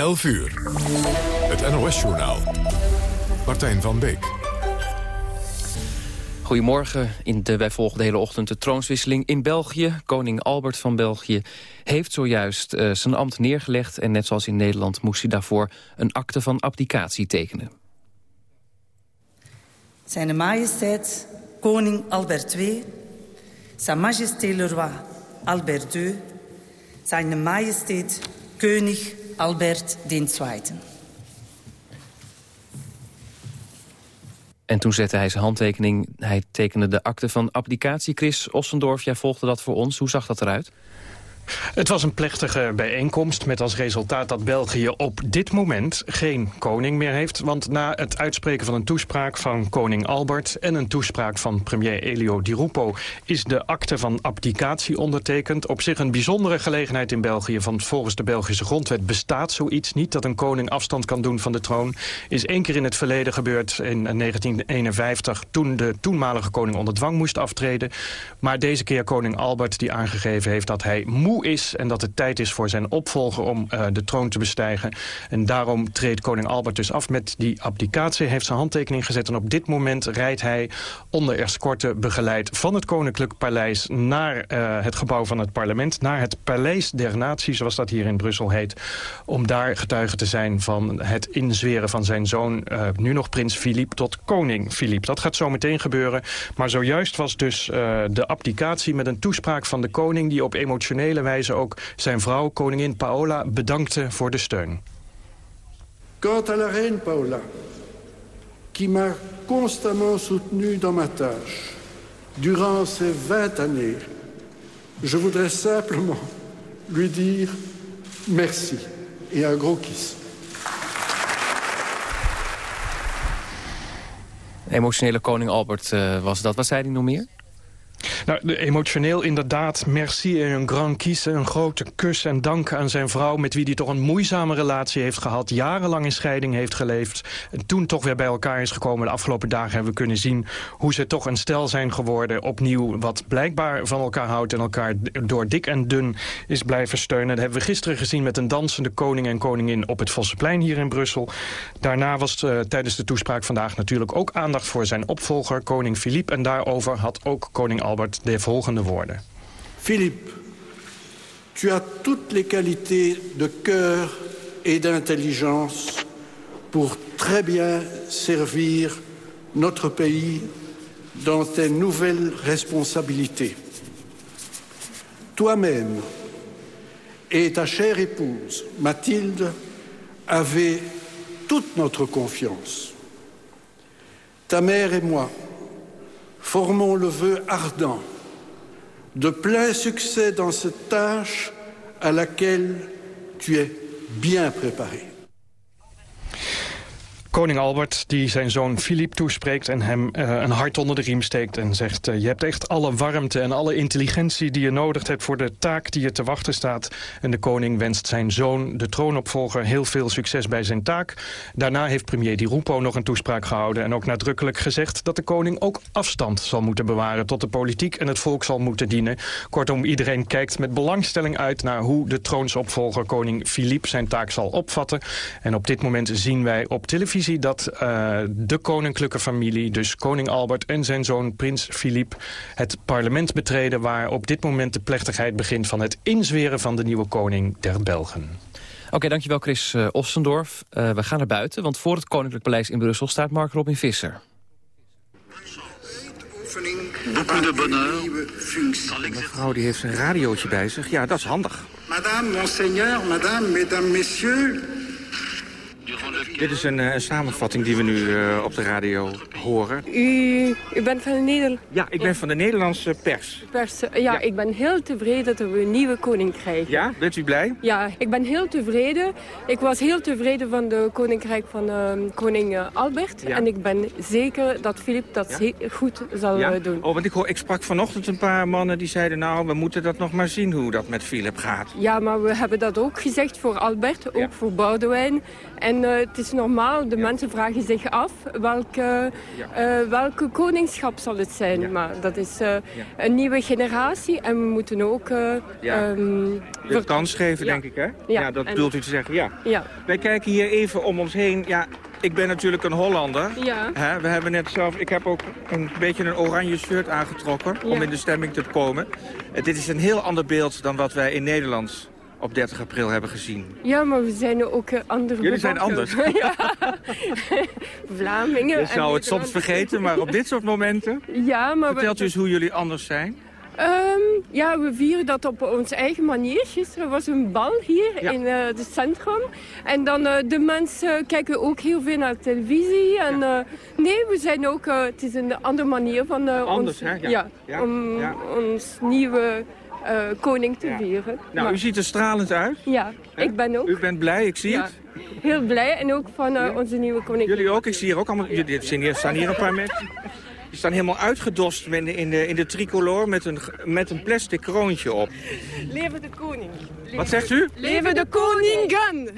11 uur. Het NOS-journaal. Martijn van Beek. Goedemorgen. In de, wij volgen de hele ochtend de troonswisseling in België. Koning Albert van België heeft zojuist uh, zijn ambt neergelegd... en net zoals in Nederland moest hij daarvoor een akte van abdicatie tekenen. Zijn majesteit, koning Albert II... Zijn majesté le roi Albert II... Zijn majesteit, koning Albert II. En toen zette hij zijn handtekening. Hij tekende de akte van abdicatie. Chris Ossendorf, jij volgde dat voor ons. Hoe zag dat eruit? Het was een plechtige bijeenkomst met als resultaat dat België op dit moment geen koning meer heeft. Want na het uitspreken van een toespraak van koning Albert en een toespraak van premier Elio Di Rupo is de akte van abdicatie ondertekend. Op zich een bijzondere gelegenheid in België, want volgens de Belgische grondwet bestaat zoiets niet dat een koning afstand kan doen van de troon. Is één keer in het verleden gebeurd in 1951 toen de toenmalige koning onder dwang moest aftreden. Maar deze keer koning Albert die aangegeven heeft dat hij moe is... en dat het tijd is voor zijn opvolger om uh, de troon te bestijgen. En daarom treedt koning Albert dus af met die abdicatie. heeft zijn handtekening gezet en op dit moment rijdt hij onder escorte begeleid... van het Koninklijk Paleis naar uh, het gebouw van het parlement... naar het Paleis der Natie, zoals dat hier in Brussel heet... om daar getuige te zijn van het inzweren van zijn zoon... Uh, nu nog prins Filip tot koning Filip. Dat gaat zo meteen gebeuren. Maar zojuist was dus de abdicatie met een toespraak van de koning... die op emotionele wijze ook zijn vrouw, koningin Paola, bedankte voor de steun. Quant à la reine Paola, qui m'a constamment soutenu dans ma tâche durant ces 20 années, je voudrais simplement lui dire merci et un gros kiss. Emotionele koning Albert uh, was dat. Wat zei hij nog meer? Nou, emotioneel inderdaad. Merci en een grand kies. Een grote kus en dank aan zijn vrouw... met wie hij toch een moeizame relatie heeft gehad. Jarenlang in scheiding heeft geleefd. En toen toch weer bij elkaar is gekomen. De afgelopen dagen hebben we kunnen zien... hoe ze toch een stel zijn geworden. Opnieuw wat blijkbaar van elkaar houdt... en elkaar door dik en dun is blijven steunen. Dat hebben we gisteren gezien met een dansende koning en koningin... op het Vossenplein hier in Brussel. Daarna was uh, tijdens de toespraak vandaag natuurlijk ook aandacht... voor zijn opvolger, koning Philippe. En daarover had ook koning Albert de volgende woorden. Philippe, tu as toutes les qualités de cœur et d'intelligence pour très bien servir notre pays dans tes nouvelles responsabilités. Toi-même et ta chère épouse, Mathilde, avez toute notre confiance. Ta mère et moi formons le vœu ardent de plein succès dans cette tâche à laquelle tu es bien préparé. Koning Albert die zijn zoon Filip toespreekt en hem uh, een hart onder de riem steekt en zegt... Uh, je hebt echt alle warmte en alle intelligentie die je nodig hebt voor de taak die je te wachten staat. En de koning wenst zijn zoon, de troonopvolger, heel veel succes bij zijn taak. Daarna heeft premier Di Rupo nog een toespraak gehouden en ook nadrukkelijk gezegd... dat de koning ook afstand zal moeten bewaren tot de politiek en het volk zal moeten dienen. Kortom, iedereen kijkt met belangstelling uit naar hoe de troonsopvolger koning Filip zijn taak zal opvatten. En op dit moment zien wij op televisie dat uh, de koninklijke familie, dus koning Albert en zijn zoon prins Philippe, het parlement betreden waar op dit moment de plechtigheid begint van het inzweren van de nieuwe koning der Belgen. Oké, okay, dankjewel Chris uh, Ossendorf. Uh, we gaan naar buiten, want voor het Koninklijk Paleis in Brussel staat Mark Robin Visser. Beaucoup de bonheur. Mevrouw die heeft een radiootje bij zich. Ja, dat is handig. Madame, monseigneur, madame, mesdames, messieurs... Dit is een, uh, samenvatting die we nu uh, op de radio horen. U, u bent van de Nederland? Ja, ik ben van de Nederlandse pers. pers ja, ja, ik ben heel tevreden dat we een nieuwe koning krijgen. Ja, bent u blij? Ja, ik ben heel tevreden. Ik was heel tevreden van de koninkrijk van uh, koning Albert. Ja. En ik ben zeker dat Filip dat ja? goed zal ja? doen. Oh, want ik, hoor, ik sprak vanochtend een paar mannen die zeiden... nou, we moeten dat nog maar zien hoe dat met Filip gaat. Ja, maar we hebben dat ook gezegd voor Albert, ook voor Boudewijn. En het is is normaal. De mensen vragen zich af welke, uh, welke koningschap zal het zijn. Maar dat is een nieuwe generatie en we moeten ook... ja. Um, de kans geven, denk ik, hè? Ja, dat bedoelt u te zeggen, ja. ja. Wij kijken hier even om ons heen. Ja, ik ben natuurlijk een Hollander. Ja. we hebben net zelf, ik heb ook een beetje een oranje shirt aangetrokken om in de stemming te komen. Dit is een heel ander beeld dan wat wij in Nederland op 30 april hebben gezien. Ja, maar we zijn ook uh, andere Jullie zijn anders. ja. Vlamingen. Je zou het soms vergeten, maar op dit soort momenten... Ja, maar Vertelt u eens hoe jullie anders zijn? Um, ja, we vieren dat op onze eigen manier. Gisteren was een bal hier in uh, het centrum. En dan uh, de mensen kijken ook heel veel naar televisie. En uh, nee, we zijn ook... het is een andere manier van Anders, ons, hè? Ja. ja om ons nieuwe koning te vieren. Nou, maar, u ziet er stralend uit. Ja, ik ben ook. U bent blij, ik zie het. Heel blij en ook van onze nieuwe koning. Jullie ook? Ik zie hier ook allemaal... Jullie staan hier een paar mensen. Die staan helemaal uitgedost in de, in de, in de tricolor met een, met een plastic kroontje op. Leven de koning. Wat zegt u? Leven de koningen!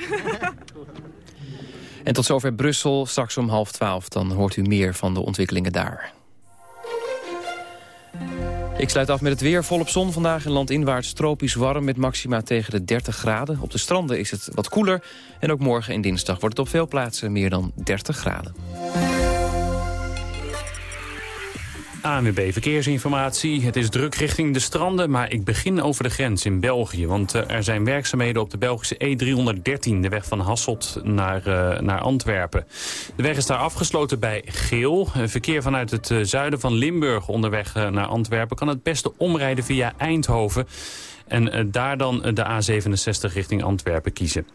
en tot zover Brussel. Straks om half twaalf dan hoort u meer van de ontwikkelingen daar. Ik sluit af met het weer. Volop zon vandaag in landinwaarts tropisch warm... met maxima tegen de 30 graden. Op de stranden is het wat koeler. En ook morgen en dinsdag wordt het op veel plaatsen meer dan 30 graden. ANWB Verkeersinformatie. Het is druk richting de stranden, maar ik begin over de grens in België. Want uh, er zijn werkzaamheden op de Belgische E313, de weg van Hasselt naar, uh, naar Antwerpen. De weg is daar afgesloten bij Geel. verkeer vanuit het uh, zuiden van Limburg onderweg naar Antwerpen... kan het beste omrijden via Eindhoven. En daar dan de A67 richting Antwerpen kiezen.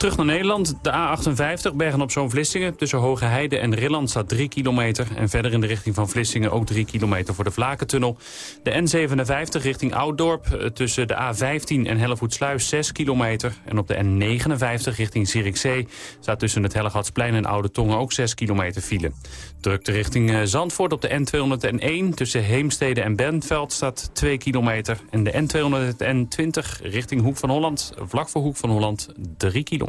Terug naar Nederland. De A58 Bergen op Zoom Vlissingen. Tussen Hoge Heide en Rilland staat 3 kilometer. En verder in de richting van Vlissingen ook 3 kilometer voor de Vlakentunnel. De N57 richting Ouddorp. Eh, tussen de A15 en Hellevoetsluis 6 kilometer. En op de N59 richting Zierikzee staat tussen het Hellegatsplein en Oude Tongen ook 6 kilometer file. Drukte richting eh, Zandvoort op de N201. Tussen Heemstede en Bentveld staat 2 kilometer. En de N220 richting Hoek van Holland, vlak voor Hoek van Holland, 3 kilometer.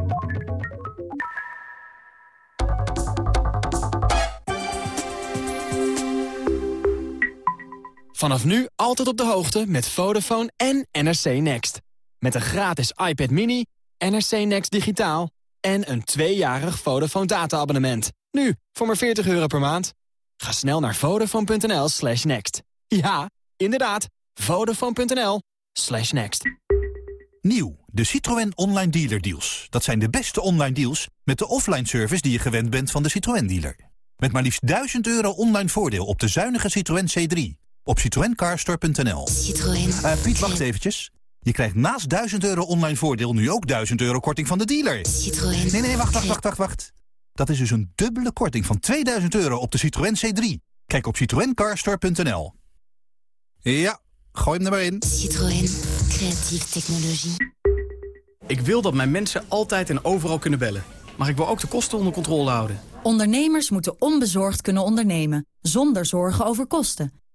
Vanaf nu altijd op de hoogte met Vodafone en NRC Next. Met een gratis iPad mini, NRC Next digitaal... en een tweejarig Vodafone data-abonnement. Nu, voor maar 40 euro per maand. Ga snel naar vodafone.nl slash next. Ja, inderdaad, vodafone.nl slash next. Nieuw, de Citroën Online Dealer Deals. Dat zijn de beste online deals met de offline service die je gewend bent van de Citroën dealer. Met maar liefst 1000 euro online voordeel op de zuinige Citroën C3 op citroencarstore.nl. Citroën. Uh, Piet, wacht eventjes. Je krijgt naast 1000 euro online voordeel nu ook 1000 euro korting van de dealer. Citroën. Nee, nee, wacht, wacht, wacht, wacht, wacht. Dat is dus een dubbele korting van 2000 euro op de Citroën C3. Kijk op citroencarstore.nl. Ja, gooi hem er maar in. Citroën. Creatieve technologie. Ik wil dat mijn mensen altijd en overal kunnen bellen. Maar ik wil ook de kosten onder controle houden. Ondernemers moeten onbezorgd kunnen ondernemen. Zonder zorgen over kosten.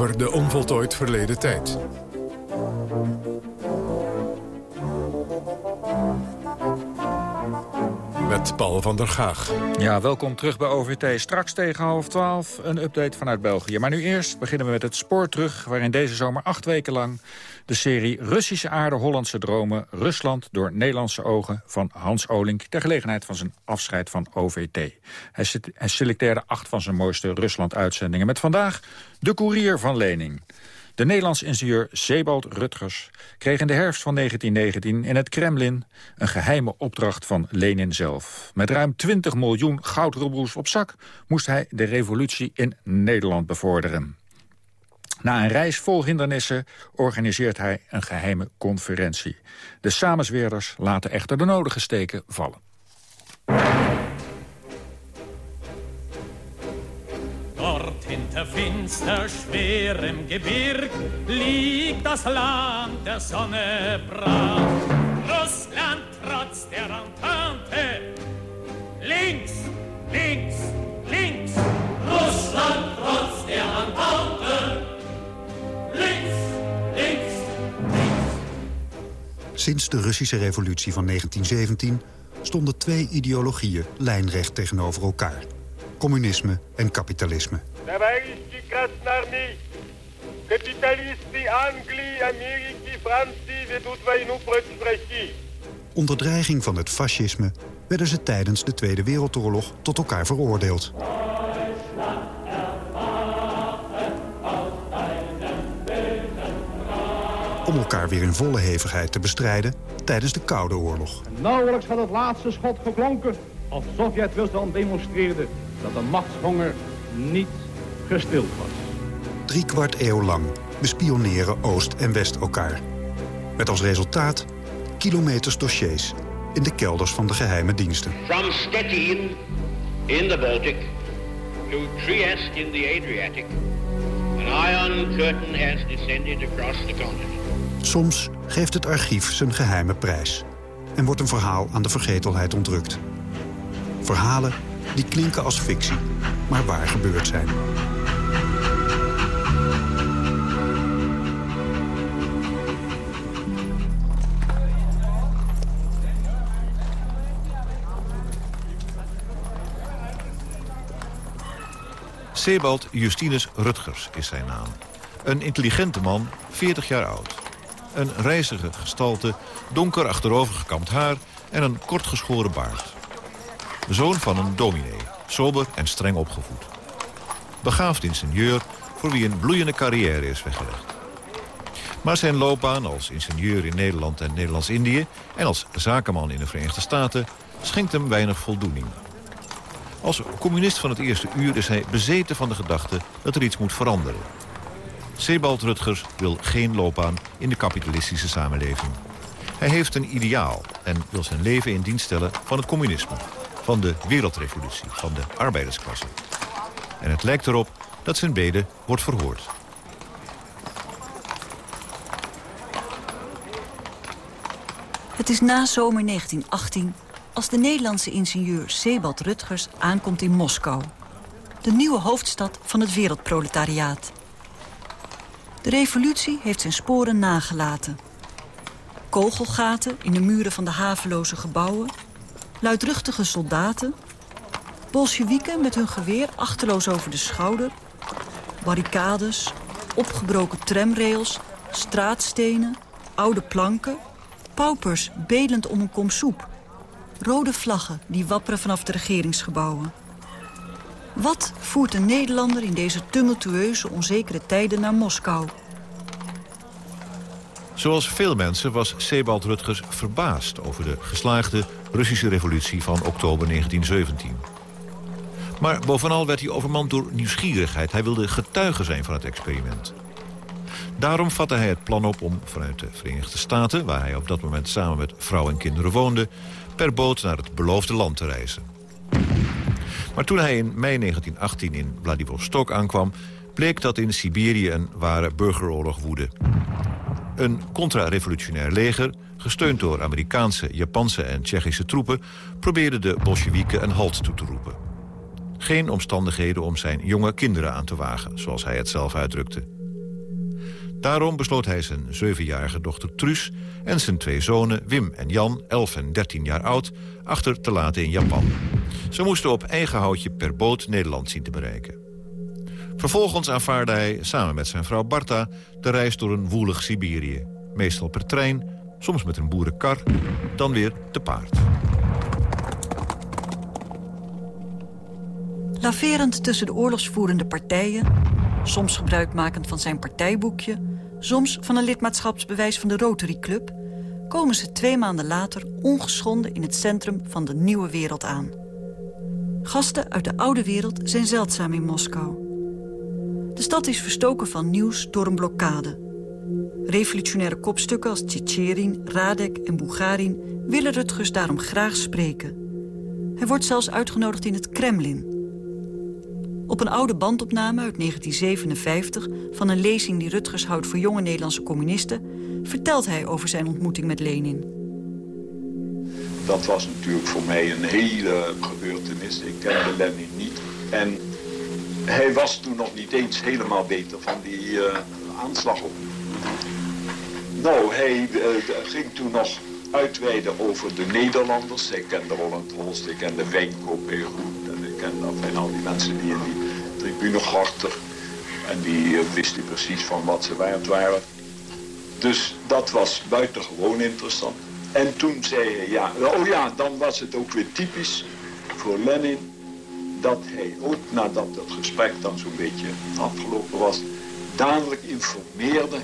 Over de onvoltooid verleden tijd. Met Paul van der Gaag. Ja, welkom terug bij OVT. Straks tegen half twaalf een update vanuit België. Maar nu eerst beginnen we met het spoor terug... waarin deze zomer acht weken lang de serie Russische aarde, Hollandse dromen... Rusland door Nederlandse ogen van Hans Olink... ter gelegenheid van zijn afscheid van OVT. Hij, selecteerde acht van zijn mooiste Rusland-uitzendingen... met vandaag de koerier van Lening. De Nederlandse ingenieur Sebald Rutgers kreeg in de herfst van 1919 in het Kremlin een geheime opdracht van Lenin zelf. Met ruim 20 miljoen goudroebels op zak moest hij de revolutie in Nederland bevorderen. Na een reis vol hindernissen organiseert hij een geheime conferentie. De samenzweerders laten echter de nodige steken vallen. Dort hinter finster schwerem Gebirg liegt das Land der Sonne brach. Russland trotz der Entente. Links, links, links. Russland trotz der Entente. Sinds de Russische revolutie van 1917 stonden twee ideologieën lijnrecht tegenover elkaar. Communisme en kapitalisme. Onder dreiging van het fascisme werden ze tijdens de Tweede Wereldoorlog tot elkaar veroordeeld. Om elkaar weer in volle hevigheid te bestrijden tijdens de Koude Oorlog. Nauwelijks had het laatste schot geklonken als Sovjet-Rusland demonstreerde dat de machtshonger niet gestild was. Drie kwart eeuw lang bespioneren Oost en West elkaar. Met als resultaat kilometers dossiers in de kelders van de geheime diensten. From Stettin in the Baltic to Trieste in the Adriatic, an iron curtain has descended across the continent. Soms geeft het archief zijn geheime prijs en wordt een verhaal aan de vergetelheid ontrukt. Verhalen die klinken als fictie, maar waar gebeurd zijn. Sebald Justinus Rutgers is zijn naam. Een intelligente man, 40 jaar oud. Een reizige gestalte, donker achterovergekamd haar en een kortgeschoren baard. Zoon van een dominee, sober en streng opgevoed. Begaafd ingenieur voor wie een bloeiende carrière is weggelegd. Maar zijn loopbaan als ingenieur in Nederland en Nederlands-Indië... en als zakenman in de Verenigde Staten schenkt hem weinig voldoening. Als communist van het eerste uur is hij bezeten van de gedachte dat er iets moet veranderen. Sebald Rutgers wil geen loopbaan in de kapitalistische samenleving. Hij heeft een ideaal en wil zijn leven in dienst stellen van het communisme. Van de wereldrevolutie, van de arbeidersklasse. En het lijkt erop dat zijn bede wordt verhoord. Het is na zomer 1918 als de Nederlandse ingenieur Sebald Rutgers aankomt in Moskou. De nieuwe hoofdstad van het wereldproletariaat. De revolutie heeft zijn sporen nagelaten. Kogelgaten in de muren van de haveloze gebouwen... luidruchtige soldaten... bolsjewieken met hun geweer achterloos over de schouder... barricades, opgebroken tramrails, straatstenen, oude planken... paupers bedend om een kom soep... rode vlaggen die wapperen vanaf de regeringsgebouwen... Wat voert een Nederlander in deze tumultueuze, onzekere tijden naar Moskou? Zoals veel mensen was Sebald Rutgers verbaasd over de geslaagde Russische revolutie van oktober 1917. Maar bovenal werd hij overmand door nieuwsgierigheid. Hij wilde getuige zijn van het experiment. Daarom vatte hij het plan op om vanuit de Verenigde Staten... waar hij op dat moment samen met vrouw en kinderen woonde... per boot naar het beloofde land te reizen. Maar toen hij in mei 1918 in Vladivostok aankwam... bleek dat in Siberië een ware burgeroorlog woedde. Een contra-revolutionair leger, gesteund door Amerikaanse, Japanse en Tsjechische troepen... probeerde de Bolsjewieken een halt toe te roepen. Geen omstandigheden om zijn jonge kinderen aan te wagen, zoals hij het zelf uitdrukte. Daarom besloot hij zijn zevenjarige dochter Truus... en zijn twee zonen Wim en Jan, 11 en 13 jaar oud... achter te laten in Japan. Ze moesten op eigen houtje per boot Nederland zien te bereiken. Vervolgens aanvaarde hij samen met zijn vrouw Barta... de reis door een woelig Siberië. Meestal per trein, soms met een boerenkar, dan weer te paard. Laverend tussen de oorlogsvoerende partijen... soms gebruikmakend van zijn partijboekje... soms van een lidmaatschapsbewijs van de Rotary Club... komen ze twee maanden later ongeschonden in het centrum van de nieuwe wereld aan. Gasten uit de oude wereld zijn zeldzaam in Moskou. De stad is verstoken van nieuws door een blokkade. Revolutionaire kopstukken als Tjetjerin, Radek en Bulgarin... willen Rutgers daarom graag spreken. Hij wordt zelfs uitgenodigd in het Kremlin... Op een oude bandopname uit 1957 van een lezing die Rutgers houdt voor jonge Nederlandse communisten... vertelt hij over zijn ontmoeting met Lenin. Dat was natuurlijk voor mij een hele gebeurtenis. Ik kende Lenin niet. En hij was toen nog niet eens helemaal beter van die uh, aanslag op. Nou, hij uh, ging toen nog uitweiden over de Nederlanders. Hij kende Roland Holst, hij kende Wijnkoop heel goed. En ik kende al die mensen die in die tribune gorten. En die uh, wisten precies van wat ze waard waren. Dus dat was buitengewoon interessant. En toen zei hij, ja, oh ja, dan was het ook weer typisch voor Lenin dat hij ook nadat het gesprek dan zo'n beetje afgelopen was, dadelijk informeerde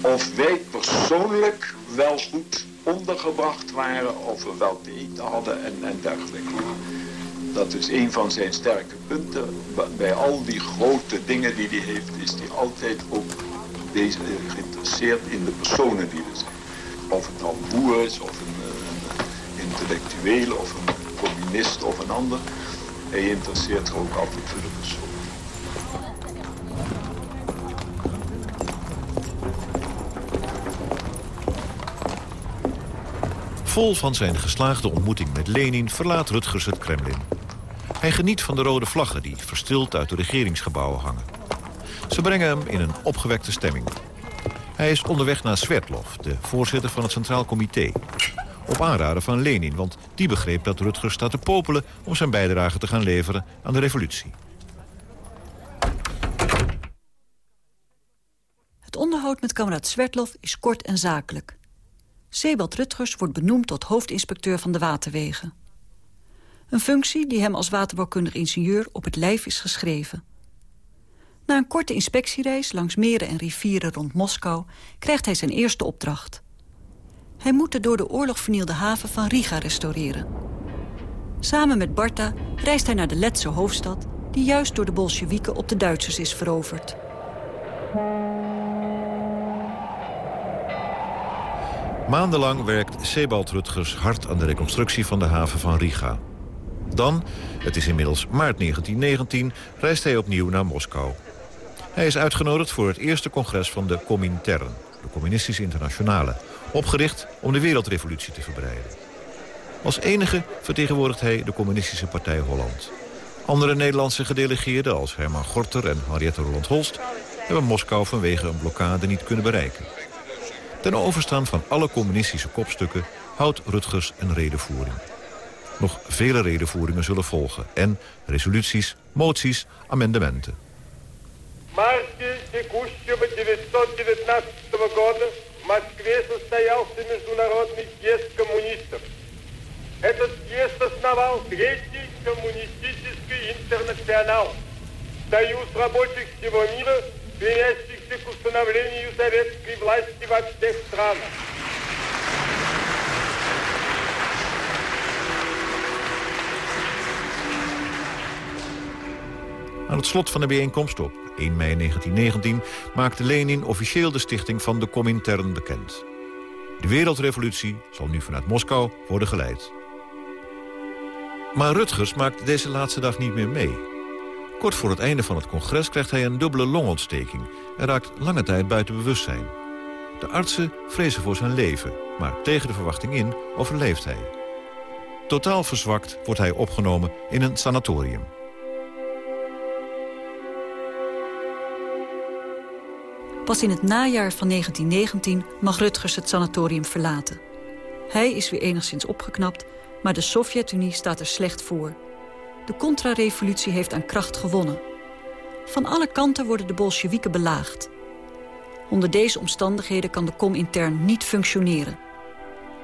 of wij persoonlijk wel goed ondergebracht waren, of we wel te eten hadden en, en dergelijke. Dat is een van zijn sterke punten. Bij al die grote dingen die hij heeft, is hij altijd ook deze, geïnteresseerd in de personen die er zijn. Of het een boer is, of een, een intellectueel, of een communist, of een ander. Hij interesseert zich ook altijd voor de persoon. Vol van zijn geslaagde ontmoeting met Lenin verlaat Rutgers het Kremlin. Hij geniet van de rode vlaggen die verstild uit de regeringsgebouwen hangen. Ze brengen hem in een opgewekte stemming. Hij is onderweg naar Sverdlov, de voorzitter van het Centraal Comité. Op aanraden van Lenin, want die begreep dat Rutgers staat te popelen... om zijn bijdrage te gaan leveren aan de revolutie. Het onderhoud met kameraad Svertlov is kort en zakelijk. Sebald Rutgers wordt benoemd tot hoofdinspecteur van de waterwegen. Een functie die hem als waterbouwkundig ingenieur op het lijf is geschreven. Na een korte inspectiereis langs meren en rivieren rond Moskou... krijgt hij zijn eerste opdracht. Hij moet de door de oorlog vernielde haven van Riga restaureren. Samen met Barta reist hij naar de Letse hoofdstad... die juist door de Bolsjewieken op de Duitsers is veroverd. Maandenlang werkt Sebald Rutgers hard aan de reconstructie van de haven van Riga. Dan, het is inmiddels maart 1919, reist hij opnieuw naar Moskou. Hij is uitgenodigd voor het eerste congres van de Comintern, de Communistische Internationale, opgericht om de wereldrevolutie te verbreiden. Als enige vertegenwoordigt hij de Communistische Partij Holland. Andere Nederlandse gedelegeerden als Herman Gorter en Henriette Roland-Holst... hebben Moskou vanwege een blokkade niet kunnen bereiken. Ten overstaan van alle communistische kopstukken houdt Rutgers een redenvoering. Nog vele redenvoeringen zullen volgen en resoluties, moties, amendementen. Марте текущего 919 года в Москве состоялся международный съезд коммунистов. Этот съезд основал Третий коммунистический интернационал, союз рабочих всего мира, стремящихся к установлению советской власти во всех странах. Aan het slot van de bijeenkomst op 1 mei 1919 maakte Lenin officieel de stichting van de Comintern bekend. De wereldrevolutie zal nu vanuit Moskou worden geleid. Maar Rutgers maakt deze laatste dag niet meer mee. Kort voor het einde van het congres krijgt hij een dubbele longontsteking... en raakt lange tijd buiten bewustzijn. De artsen vrezen voor zijn leven, maar tegen de verwachting in overleeft hij. Totaal verzwakt wordt hij opgenomen in een sanatorium. Pas in het najaar van 1919 mag Rutgers het sanatorium verlaten. Hij is weer enigszins opgeknapt, maar de Sovjet-Unie staat er slecht voor. De contra-revolutie heeft aan kracht gewonnen. Van alle kanten worden de Bolsjewieken belaagd. Onder deze omstandigheden kan de kom intern niet functioneren.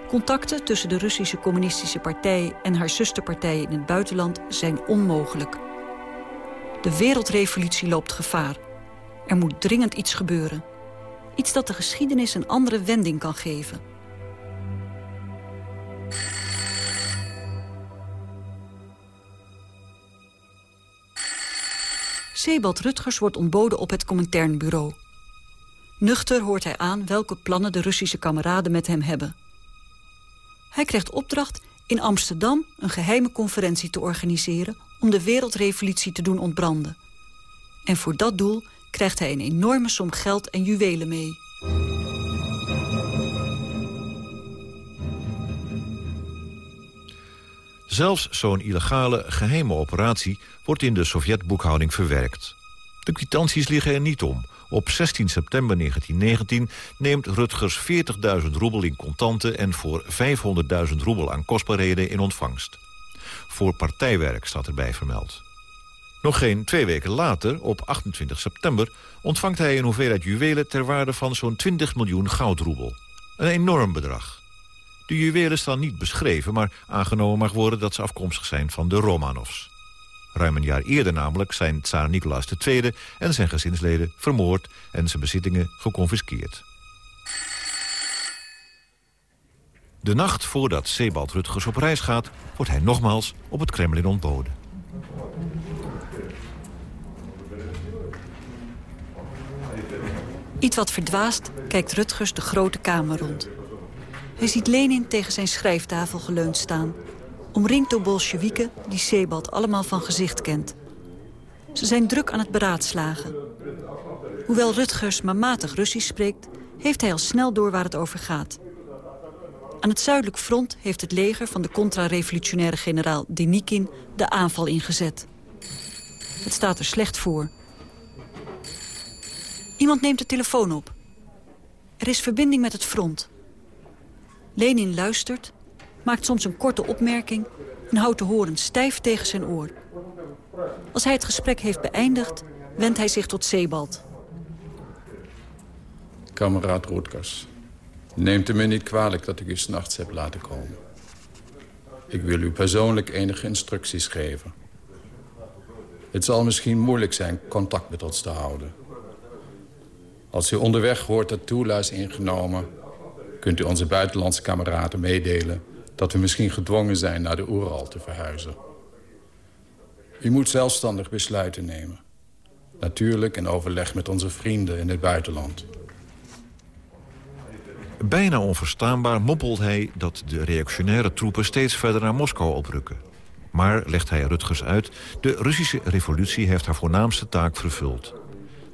Contacten tussen de Russische Communistische Partij en haar zusterpartijen in het buitenland zijn onmogelijk. De wereldrevolutie loopt gevaar. Er moet dringend iets gebeuren. Iets dat de geschiedenis een andere wending kan geven. Sebald Rutgers wordt ontboden op het Cominternbureau. Nuchter hoort hij aan welke plannen de Russische kameraden met hem hebben. Hij krijgt opdracht in Amsterdam een geheime conferentie te organiseren... om de wereldrevolutie te doen ontbranden. En voor dat doel krijgt hij een enorme som geld en juwelen mee. Zelfs zo'n illegale geheime operatie wordt in de Sovjetboekhouding verwerkt. De kwitanties liggen er niet om. Op 16 september 1919 neemt Rutgers 40.000 roebel in contanten... en voor 500.000 roebel aan kostbaarheden in ontvangst. Voor partijwerk staat erbij vermeld. Nog geen twee weken later, op 28 september... ontvangt hij een hoeveelheid juwelen ter waarde van zo'n 20 miljoen goudroebel. Een enorm bedrag. De juwelen staan niet beschreven, maar aangenomen mag worden... dat ze afkomstig zijn van de Romanovs. Ruim een jaar eerder namelijk zijn tsaar Nicolaas II en zijn gezinsleden vermoord en zijn bezittingen geconfiskeerd. De nacht voordat Sebald Rutgers op reis gaat, wordt hij nogmaals op het Kremlin ontboden. Iets wat verdwaasd kijkt Rutgers de grote kamer rond. Hij ziet Lenin tegen zijn schrijftafel geleund staan omringd door Bolsjewieken die Sebald allemaal van gezicht kent. Ze zijn druk aan het beraadslagen. Hoewel Rutgers maar matig Russisch spreekt... heeft hij al snel door waar het over gaat. Aan het zuidelijk front heeft het leger van de contra-revolutionaire generaal Denikin... de aanval ingezet. Het staat er slecht voor. Iemand neemt de telefoon op. Er is verbinding met het front. Lenin luistert maakt soms een korte opmerking... en houdt de horen stijf tegen zijn oor. Als hij het gesprek heeft beëindigd, wendt hij zich tot Sebald. Kameraad Roetkas, neemt u me niet kwalijk dat ik u s'nachts heb laten komen. Ik wil u persoonlijk enige instructies geven. Het zal misschien moeilijk zijn contact met ons te houden. Als u onderweg hoort dat Tula is ingenomen... kunt u onze buitenlandse kameraden meedelen dat we misschien gedwongen zijn naar de Oeral te verhuizen. U moet zelfstandig besluiten nemen. Natuurlijk in overleg met onze vrienden in het buitenland. Bijna onverstaanbaar moppelt hij dat de reactionaire troepen steeds verder naar Moskou oprukken. Maar, legt hij Rutgers uit, de Russische revolutie heeft haar voornaamste taak vervuld.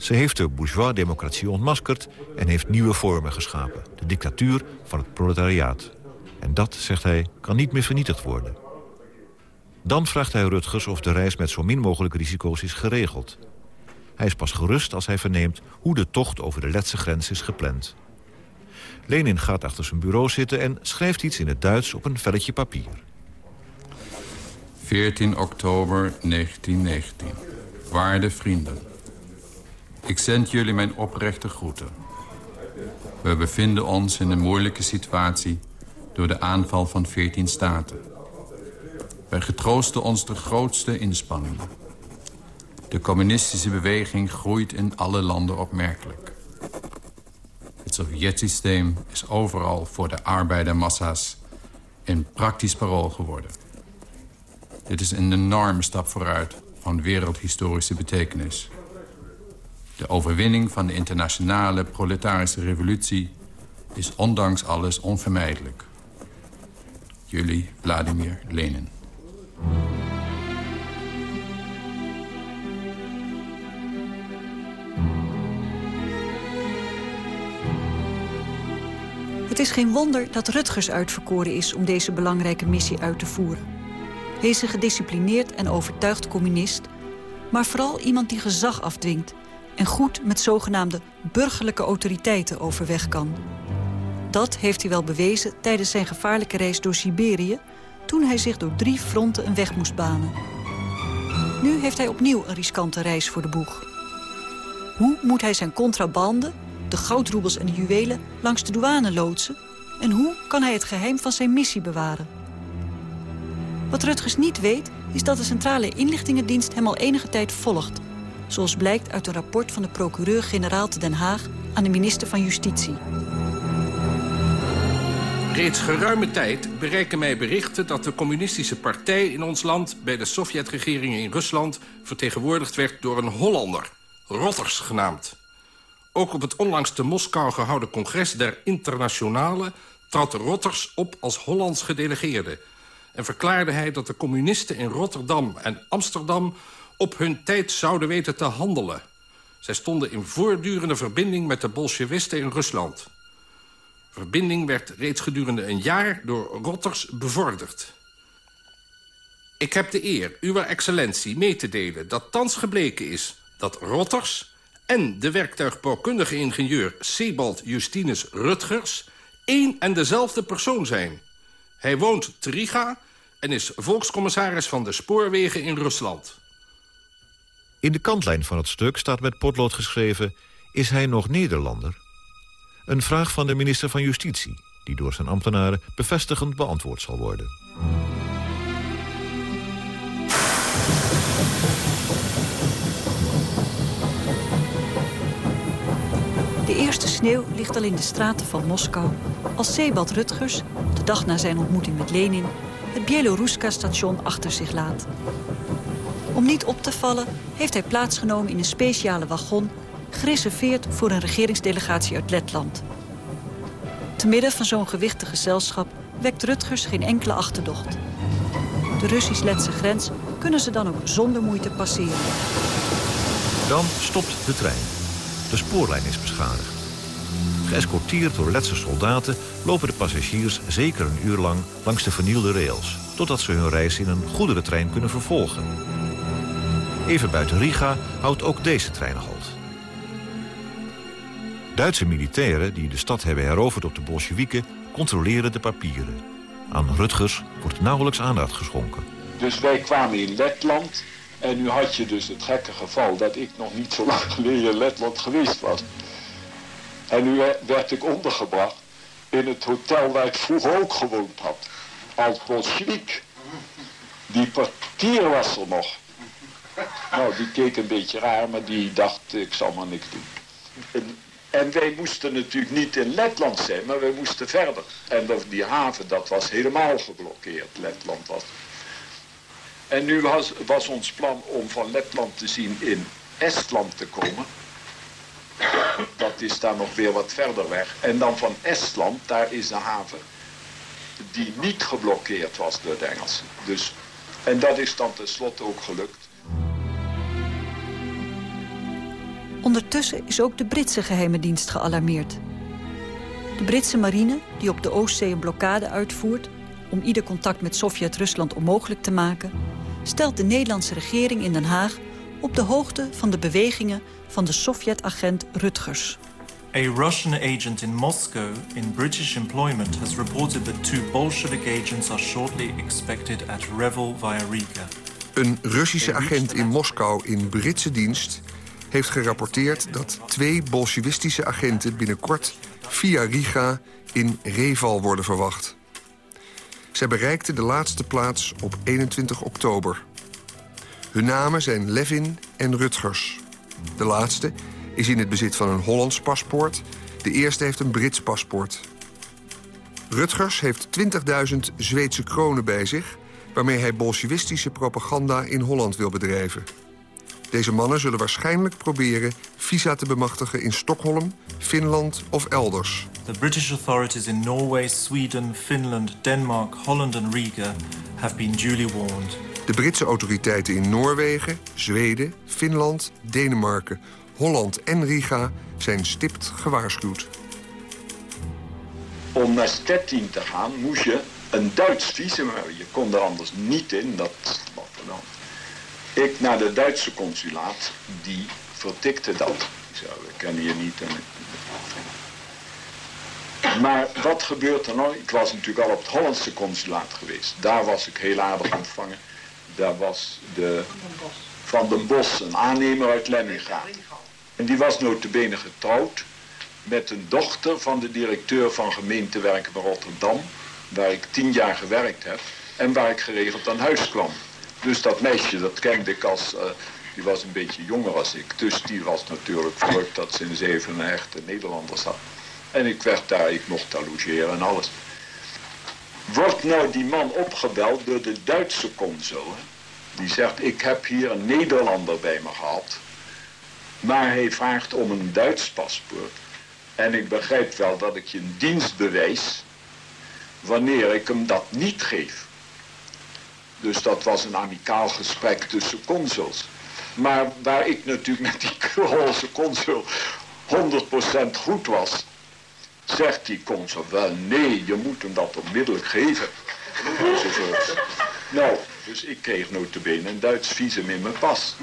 Ze heeft de bourgeois-democratie ontmaskerd en heeft nieuwe vormen geschapen. De dictatuur van het proletariaat. En dat, zegt hij, kan niet meer vernietigd worden. Dan vraagt hij Rutgers of de reis met zo min mogelijk risico's is geregeld. Hij is pas gerust als hij verneemt hoe de tocht over de Letse grens is gepland. Lenin gaat achter zijn bureau zitten en schrijft iets in het Duits op een velletje papier. 14 oktober 1919. Waarde vrienden. Ik zend jullie mijn oprechte groeten. We bevinden ons in een moeilijke situatie door de aanval van 14 staten. Wij getroosten ons de grootste inspanningen. De communistische beweging groeit in alle landen opmerkelijk. Het Sovjetsysteem is overal voor de arbeidermassa's een praktisch parool geworden. Dit is een enorme stap vooruit van wereldhistorische betekenis. De overwinning van de internationale proletarische revolutie is ondanks alles onvermijdelijk. Jullie Vladimir Lenin. Het is geen wonder dat Rutgers uitverkoren is om deze belangrijke missie uit te voeren. Hij is een gedisciplineerd en overtuigd communist... maar vooral iemand die gezag afdwingt... en goed met zogenaamde burgerlijke autoriteiten overweg kan. Dat heeft hij wel bewezen tijdens zijn gevaarlijke reis door Siberië... toen hij zich door drie fronten een weg moest banen. Nu heeft hij opnieuw een riskante reis voor de boeg. Hoe moet hij zijn contrabanden, de goudroebels en de juwelen... langs de douane loodsen? En hoe kan hij het geheim van zijn missie bewaren? Wat Rutgers niet weet, is dat de Centrale Inlichtingendienst hem al enige tijd volgt. Zoals blijkt uit een rapport van de procureur-generaal te Den Haag aan de minister van Justitie. Reeds geruime tijd bereiken mij berichten dat de communistische partij in ons land... bij de Sovjetregering in Rusland vertegenwoordigd werd door een Hollander. Rotters genaamd. Ook op het onlangs te Moskou gehouden congres der Internationale... trad Rotters op als Hollands gedelegeerde... en verklaarde hij dat de communisten in Rotterdam en Amsterdam... op hun tijd zouden weten te handelen. Zij stonden in voortdurende verbinding met de Bolshevisten in Rusland... Verbinding werd reeds gedurende een jaar door Rotters bevorderd. Ik heb de eer uw excellentie mee te delen dat thans gebleken is... dat Rotters en de werktuigbouwkundige ingenieur Sebald Justinus Rutgers... één en dezelfde persoon zijn. Hij woont te Riga en is volkscommissaris van de spoorwegen in Rusland. In de kantlijn van het stuk staat met potlood geschreven... is hij nog Nederlander? Een vraag van de minister van Justitie... die door zijn ambtenaren bevestigend beantwoord zal worden. De eerste sneeuw ligt al in de straten van Moskou... als Sebald Rutgers, de dag na zijn ontmoeting met Lenin... het Bieloruska-station achter zich laat. Om niet op te vallen heeft hij plaatsgenomen in een speciale wagon gereserveerd voor een regeringsdelegatie uit Letland. Te midden van zo'n gewichtig gezelschap wekt Rutgers geen enkele achterdocht. De Russisch-Letse grens kunnen ze dan ook zonder moeite passeren. Dan stopt de trein. De spoorlijn is beschadigd. Geëscorteerd door Letse soldaten lopen de passagiers zeker een uur lang langs de vernielde rails... totdat ze hun reis in een goederentrein kunnen vervolgen. Even buiten Riga houdt ook deze trein halt. Duitse militairen die de stad hebben heroverd op de Bolsjewieken... controleren de papieren. Aan Rutgers wordt nauwelijks aandacht geschonken. Dus wij kwamen in Letland. En nu had je dus het gekke geval dat ik nog niet zo lang geleden in Letland geweest was. En nu werd ik ondergebracht in het hotel waar ik vroeger ook gewoond had. Als Bolshevik. Die portier was er nog. Nou, die keek een beetje raar, maar die dacht, ik zal maar niks doen. En wij moesten natuurlijk niet in Letland zijn, maar wij moesten verder. En die haven, dat was helemaal geblokkeerd, Letland was. En nu was, ons plan om van Letland te zien in Estland te komen. Dat is daar nog weer wat verder weg. En dan van Estland, daar is een haven die niet geblokkeerd was door de Engelsen. Dus, en dat is dan tenslotte ook gelukt. Ondertussen is ook de Britse geheime dienst gealarmeerd. De Britse marine, die op de Oostzee een blokkade uitvoert... om ieder contact met Sovjet-Rusland onmogelijk te maken... stelt de Nederlandse regering in Den Haag op de hoogte van de bewegingen van de Sovjet-agent Rutgers. A Russian agent in Moscow in British employment has reported that two Bolshevik agents are shortly expected at Revel via Riga. Een Russische agent in Moskou in Britse dienst heeft gerapporteerd dat twee bolsjewistische agenten binnenkort via Riga in Reval worden verwacht. Zij bereikten de laatste plaats op 21 oktober. Hun namen zijn Levin en Rutgers. De laatste is in het bezit van een Hollands paspoort. De eerste heeft een Brits paspoort. Rutgers heeft 20.000 Zweedse kronen bij zich... waarmee hij bolsjewistische propaganda in Holland wil bedrijven. Deze mannen zullen waarschijnlijk proberen visa te bemachtigen in Stockholm, Finland of elders. The British authorities in Norway, Sweden, Finland, Denmark, Holland en Riga have been duly warned. De Britse autoriteiten in Noorwegen, Zweden, Finland, Denemarken, Holland en Riga zijn stipt gewaarschuwd. Om naar Stettin te gaan moest je een Duits visum hebben. Je kon er anders niet in. Dat ik naar de Duitse consulaat, die vertikte dat. We kennen je niet. En... Maar wat gebeurt er nou? Ik was natuurlijk al op het Hollandse consulaat geweest. Daar was ik heel aardig ontvangen. Daar was de Van den Bos, een aannemer uit Lemminga. En die was notabene getrouwd met een dochter van de directeur van gemeentewerken van Rotterdam, waar ik tien jaar gewerkt heb en waar ik geregeld aan huis kwam. Dus dat meisje, dat kende ik als, uh, die was een beetje jonger als ik, dus die was natuurlijk verrukt dat ze in zeven echte Nederlanders had. En ik werd daar, ik mocht daar logeren en alles. Wordt nou die man opgebeld door de Duitse consul, die zegt, ik heb hier een Nederlander bij me gehad, maar hij vraagt om een Duits paspoort. En ik begrijp wel dat ik je een dienst bewijs wanneer ik hem dat niet geef. Dus dat was een amicaal gesprek tussen consuls. Maar waar ik natuurlijk met die Krolse consul 100% goed was, zegt die consul wel nee, je moet hem dat onmiddellijk geven. Nou, dus ik kreeg notabene een Duits visum in mijn pas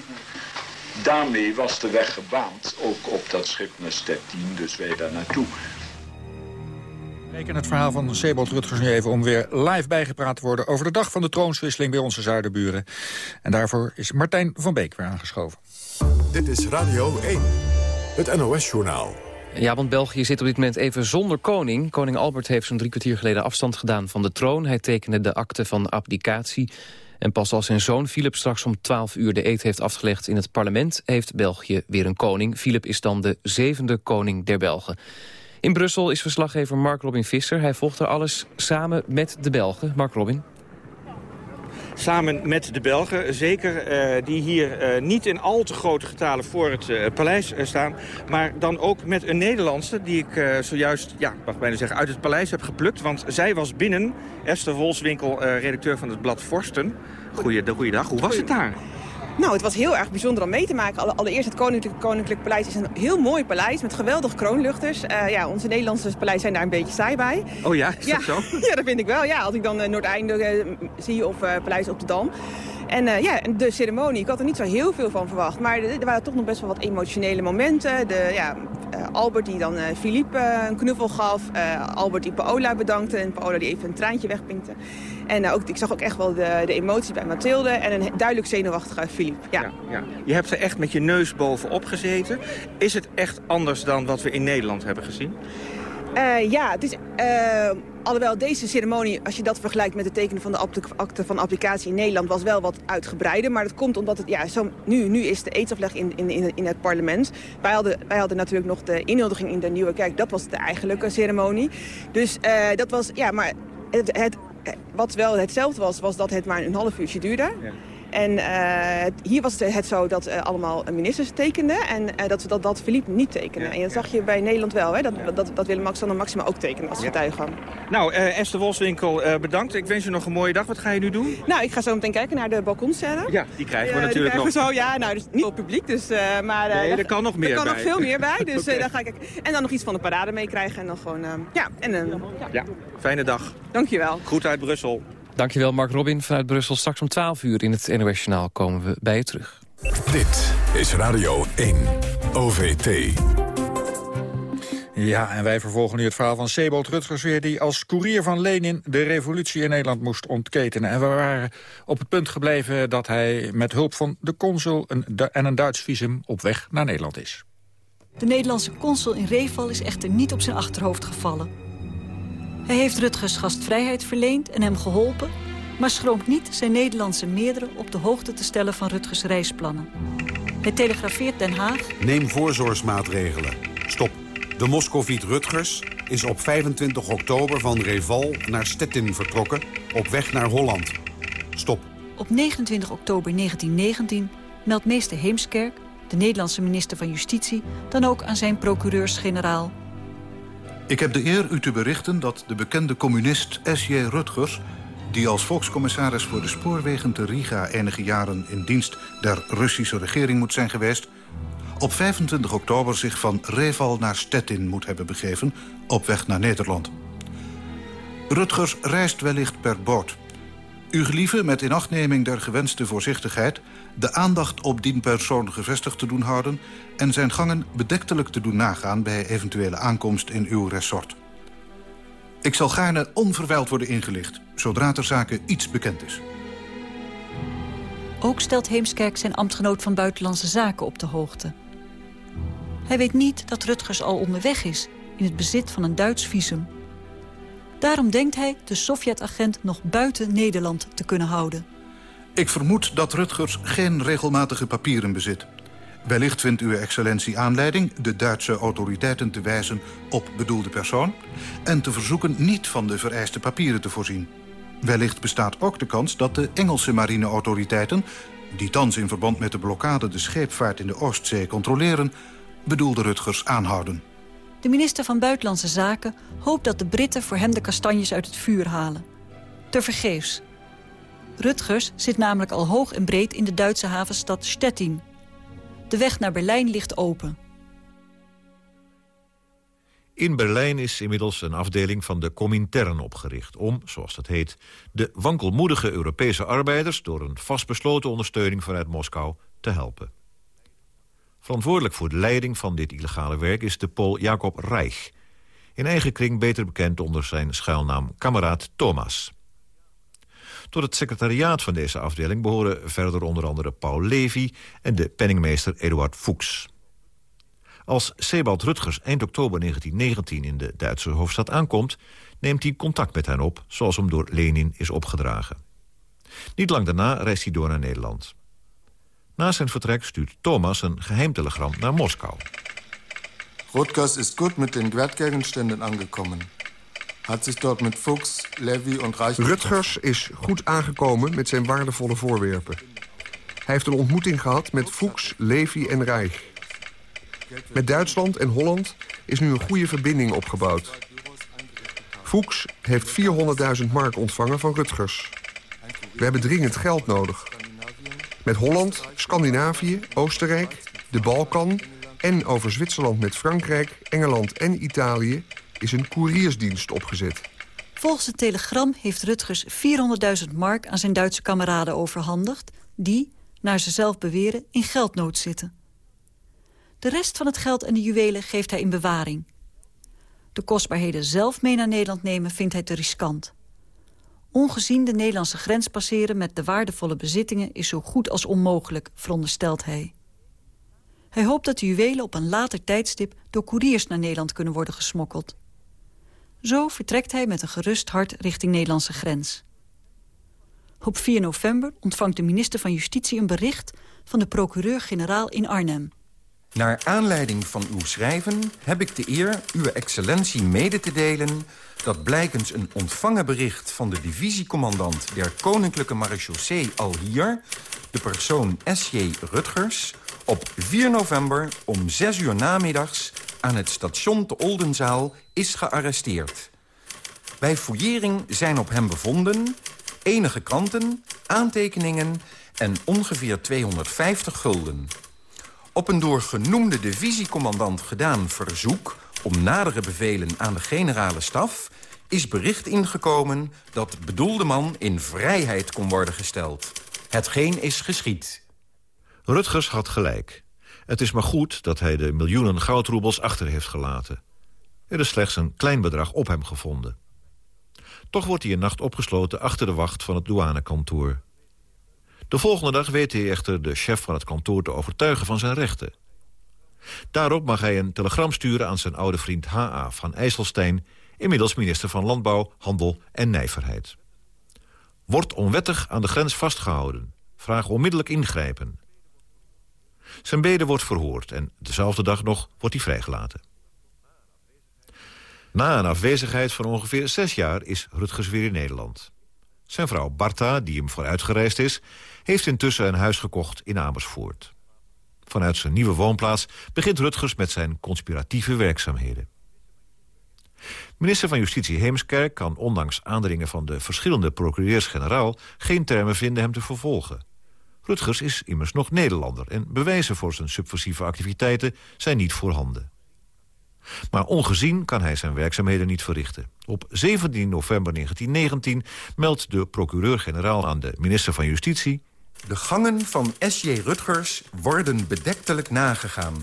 daarmee was de weg gebaand, ook op dat schip naar Stettin, dus wij daar naartoe. Reken het verhaal van Sebold Rutgers nu even om weer live bijgepraat te worden... over de dag van de troonswisseling bij onze zuiderburen. En daarvoor is Martijn van Beek weer aangeschoven. Dit is Radio 1, het NOS-journaal. Ja, want België zit op dit moment even zonder koning. Koning Albert heeft zo'n drie kwartier geleden afstand gedaan van de troon. Hij tekende de akte van abdicatie. En pas als zijn zoon Philip straks om 12 uur de eet heeft afgelegd in het parlement... heeft België weer een koning. Philip is dan de zevende koning der Belgen. In Brussel is verslaggever Mark Robin Visser. Hij volgt er alles samen met de Belgen. Mark Robin. Samen met de Belgen, zeker, uh, die hier uh, niet in al te grote getalen voor het uh, paleis staan. Maar dan ook met een Nederlandse die ik zojuist, ja, mag bijna zeggen, uit het paleis heb geplukt. Want zij was binnen, Esther Wolswinkel, redacteur van het blad Vorsten. Goeiedag, hoe was het daar? Nou, het was heel erg bijzonder om mee te maken. Allereerst het Koninklijk, Koninklijk Paleis is een heel mooi paleis met geweldige kroonluchters. Uh, ja, onze Nederlandse paleis zijn daar een beetje saai bij. Oh ja, is dat zo? ja, dat vind ik wel. Ja, als ik dan uh, Noordeinde uh, zie of Paleis op de Dam. En ja, de ceremonie, ik had er niet zo heel veel van verwacht. Maar er waren toch nog best wel wat emotionele momenten. De, ja, Albert die dan Philippe een knuffel gaf. Albert die Paola bedankte en Paola die even een traantje wegpinkte. En ook, ik zag ook echt wel de, de emotie bij Mathilde en een duidelijk zenuwachtige Philippe. Ja. Ja, ja. Je hebt er echt met je neus bovenop gezeten. Is het echt anders dan wat we in Nederland hebben gezien? Ja, het is, alhoewel deze ceremonie, als je dat vergelijkt met het tekenen van de akte van applicatie in Nederland, was wel wat uitgebreider. Maar dat komt omdat het, ja, zo, nu, nu is de eetsafleg in, in, in het parlement. Wij hadden, wij hadden natuurlijk nog de inhuldiging in de Nieuwe Kerk. Dat was de eigenlijke ceremonie. Dus uh, dat was, ja, maar het, wat wel hetzelfde was, was dat het maar een half uurtje duurde. En uh, hier was het zo dat uh, allemaal ministers tekenden en uh, dat, dat, dat Philippe niet tekende. Ja, en dat zag je bij Nederland wel, hè? Dat, ja. dat, dat Willem-Alexander Maxima ook tekenen als getuige. Nou, Esther Wolswinkel, bedankt. Ik wens je nog een mooie dag. Wat ga je nu doen? Nou, ik ga zo meteen kijken naar de balkonscène. Ja, die krijgen we natuurlijk krijgen nog. Zo, ja, nou, dus niet op publiek, dus, maar... nee, er kan nog meer Er kan bij. nog veel meer bij, dus okay. dan ga ik... En dan nog iets van de parade meekrijgen en dan gewoon... ja, en een... ja, fijne dag. Dankjewel. Goed uit Brussel. Dankjewel Mark Robin vanuit Brussel. Straks om 12 uur in het NOS Journaal komen we bij je terug. Dit is Radio 1, OVT. Ja, en wij vervolgen nu het verhaal van Sebold Rutgers weer... die als koerier van Lenin de revolutie in Nederland moest ontketenen. En we waren op het punt gebleven dat hij met hulp van de consul... Een, en een Duits visum op weg naar Nederland is. De Nederlandse consul in Reval is echter niet op zijn achterhoofd gevallen. Hij heeft Rutgers gastvrijheid verleend en hem geholpen... maar schroomt niet zijn Nederlandse meerdere op de hoogte te stellen van Rutgers reisplannen. Hij telegrafeert Den Haag... Neem voorzorgsmaatregelen. Stop. De Moscoviet Rutgers is op 25 oktober van Reval naar Stettin vertrokken... op weg naar Holland. Stop. Op 29 oktober 1919 meldt meester Heemskerk... de Nederlandse minister van Justitie... dan ook aan zijn procureurs-generaal... Ik heb de eer u te berichten dat de bekende communist S.J. Rutgers... die als volkscommissaris voor de spoorwegen te Riga... enige jaren in dienst der Russische regering moet zijn geweest... op 25 oktober zich van Reval naar Stettin moet hebben begeven... op weg naar Nederland. Rutgers reist wellicht per boot. U gelieve met inachtneming der gewenste voorzichtigheid... de aandacht op dien persoon gevestigd te doen houden... en zijn gangen bedektelijk te doen nagaan... bij eventuele aankomst in uw resort. Ik zal gaarne onverwijld worden ingelicht... zodra ter zake iets bekend is. Ook stelt Heemskerk zijn ambtgenoot van Buitenlandse Zaken op de hoogte. Hij weet niet dat Rutgers al onderweg is... in het bezit van een Duits visum... Daarom denkt hij de Sovjet-agent nog buiten Nederland te kunnen houden. Ik vermoed dat Rutgers geen regelmatige papieren bezit. Wellicht vindt uw excellentie aanleiding de Duitse autoriteiten te wijzen op bedoelde persoon... en te verzoeken niet van de vereiste papieren te voorzien. Wellicht bestaat ook de kans dat de Engelse marineautoriteiten... die thans in verband met de blokkade de scheepvaart in de Oostzee controleren... bedoelde Rutgers aanhouden. De minister van Buitenlandse Zaken hoopt dat de Britten voor hem de kastanjes uit het vuur halen. Tevergeefs. Rutgers zit namelijk al hoog en breed in de Duitse havenstad Stettin. De weg naar Berlijn ligt open. In Berlijn is inmiddels een afdeling van de Comintern opgericht... om, zoals dat heet, de wankelmoedige Europese arbeiders... door een vastbesloten ondersteuning vanuit Moskou te helpen. Verantwoordelijk voor de leiding van dit illegale werk is de Pool Jacob Reich. In eigen kring beter bekend onder zijn schuilnaam kameraad Thomas. Tot het secretariaat van deze afdeling behoren verder onder andere Paul Levy en de penningmeester Eduard Fuchs. Als Sebald Rutgers eind oktober 1919 in de Duitse hoofdstad aankomt... neemt hij contact met hen op, zoals hem door Lenin is opgedragen. Niet lang daarna reist hij door naar Nederland. Na zijn vertrek stuurt Thomas een geheimtelegram naar Moskou. Rutgers is goed met den Wertgegenständen aangekomen. Had zich dort met Fuchs, Levy en Reich... Rutgers is goed aangekomen met zijn waardevolle voorwerpen. Hij heeft een ontmoeting gehad met Fuchs, Levy en Reich. Met Duitsland en Holland is nu een goede verbinding opgebouwd. Fuchs heeft 400.000 mark ontvangen van Rutgers. We hebben dringend geld nodig. Met Holland, Scandinavië, Oostenrijk, de Balkan... en over Zwitserland met Frankrijk, Engeland en Italië... is een koeriersdienst opgezet. Volgens het telegram heeft Rutgers 400.000 mark aan zijn Duitse kameraden overhandigd... die, naar ze zelf beweren, in geldnood zitten. De rest van het geld en de juwelen geeft hij in bewaring. De kostbaarheden zelf mee naar Nederland nemen vindt hij te riskant. Ongezien de Nederlandse grens passeren met de waardevolle bezittingen... is zo goed als onmogelijk, veronderstelt hij. Hij hoopt dat de juwelen op een later tijdstip... door koeriers naar Nederland kunnen worden gesmokkeld. Zo vertrekt hij met een gerust hart richting Nederlandse grens. Op 4 november ontvangt de minister van Justitie een bericht... van de procureur-generaal in Arnhem. Naar aanleiding van uw schrijven heb ik de eer uw excellentie mede te delen... dat blijkens een ontvangen bericht van de divisiecommandant... der Koninklijke Marechaussee hier, de persoon S.J. Rutgers... op 4 november om 6 uur namiddags aan het station te Oldenzaal is gearresteerd. Bij fouillering zijn op hem bevonden enige kranten, aantekeningen en ongeveer 250 gulden. Op een door genoemde divisiecommandant gedaan verzoek... om nadere bevelen aan de generale staf... is bericht ingekomen dat bedoelde man in vrijheid kon worden gesteld. Hetgeen is geschied. Rutgers had gelijk. Het is maar goed dat hij de miljoenen goudroebels achter heeft gelaten. Er is slechts een klein bedrag op hem gevonden. Toch wordt hij een nacht opgesloten achter de wacht van het douanekantoor. De volgende dag weet hij echter de chef van het kantoor te overtuigen van zijn rechten. Daarop mag hij een telegram sturen aan zijn oude vriend H.A. van IJsselstein... inmiddels minister van Landbouw, Handel en Nijverheid. Wordt onwettig aan de grens vastgehouden. Vraag onmiddellijk ingrijpen. Zijn bede wordt verhoord en dezelfde dag nog wordt hij vrijgelaten. Na een afwezigheid van ongeveer zes jaar is Rutgers weer in Nederland. Zijn vrouw Barta, die hem vooruitgereisd is... heeft intussen een huis gekocht in Amersfoort. Vanuit zijn nieuwe woonplaats begint Rutgers met zijn conspiratieve werkzaamheden. Minister van Justitie Heemskerk kan ondanks aandringen van de verschillende procureurs-generaal geen termen vinden hem te vervolgen. Rutgers is immers nog Nederlander en bewijzen voor zijn subversieve activiteiten zijn niet voorhanden. Maar ongezien kan hij zijn werkzaamheden niet verrichten. Op 17 november 1919 meldt de procureur-generaal aan de minister van Justitie... De gangen van S.J. Rutgers worden bedektelijk nagegaan.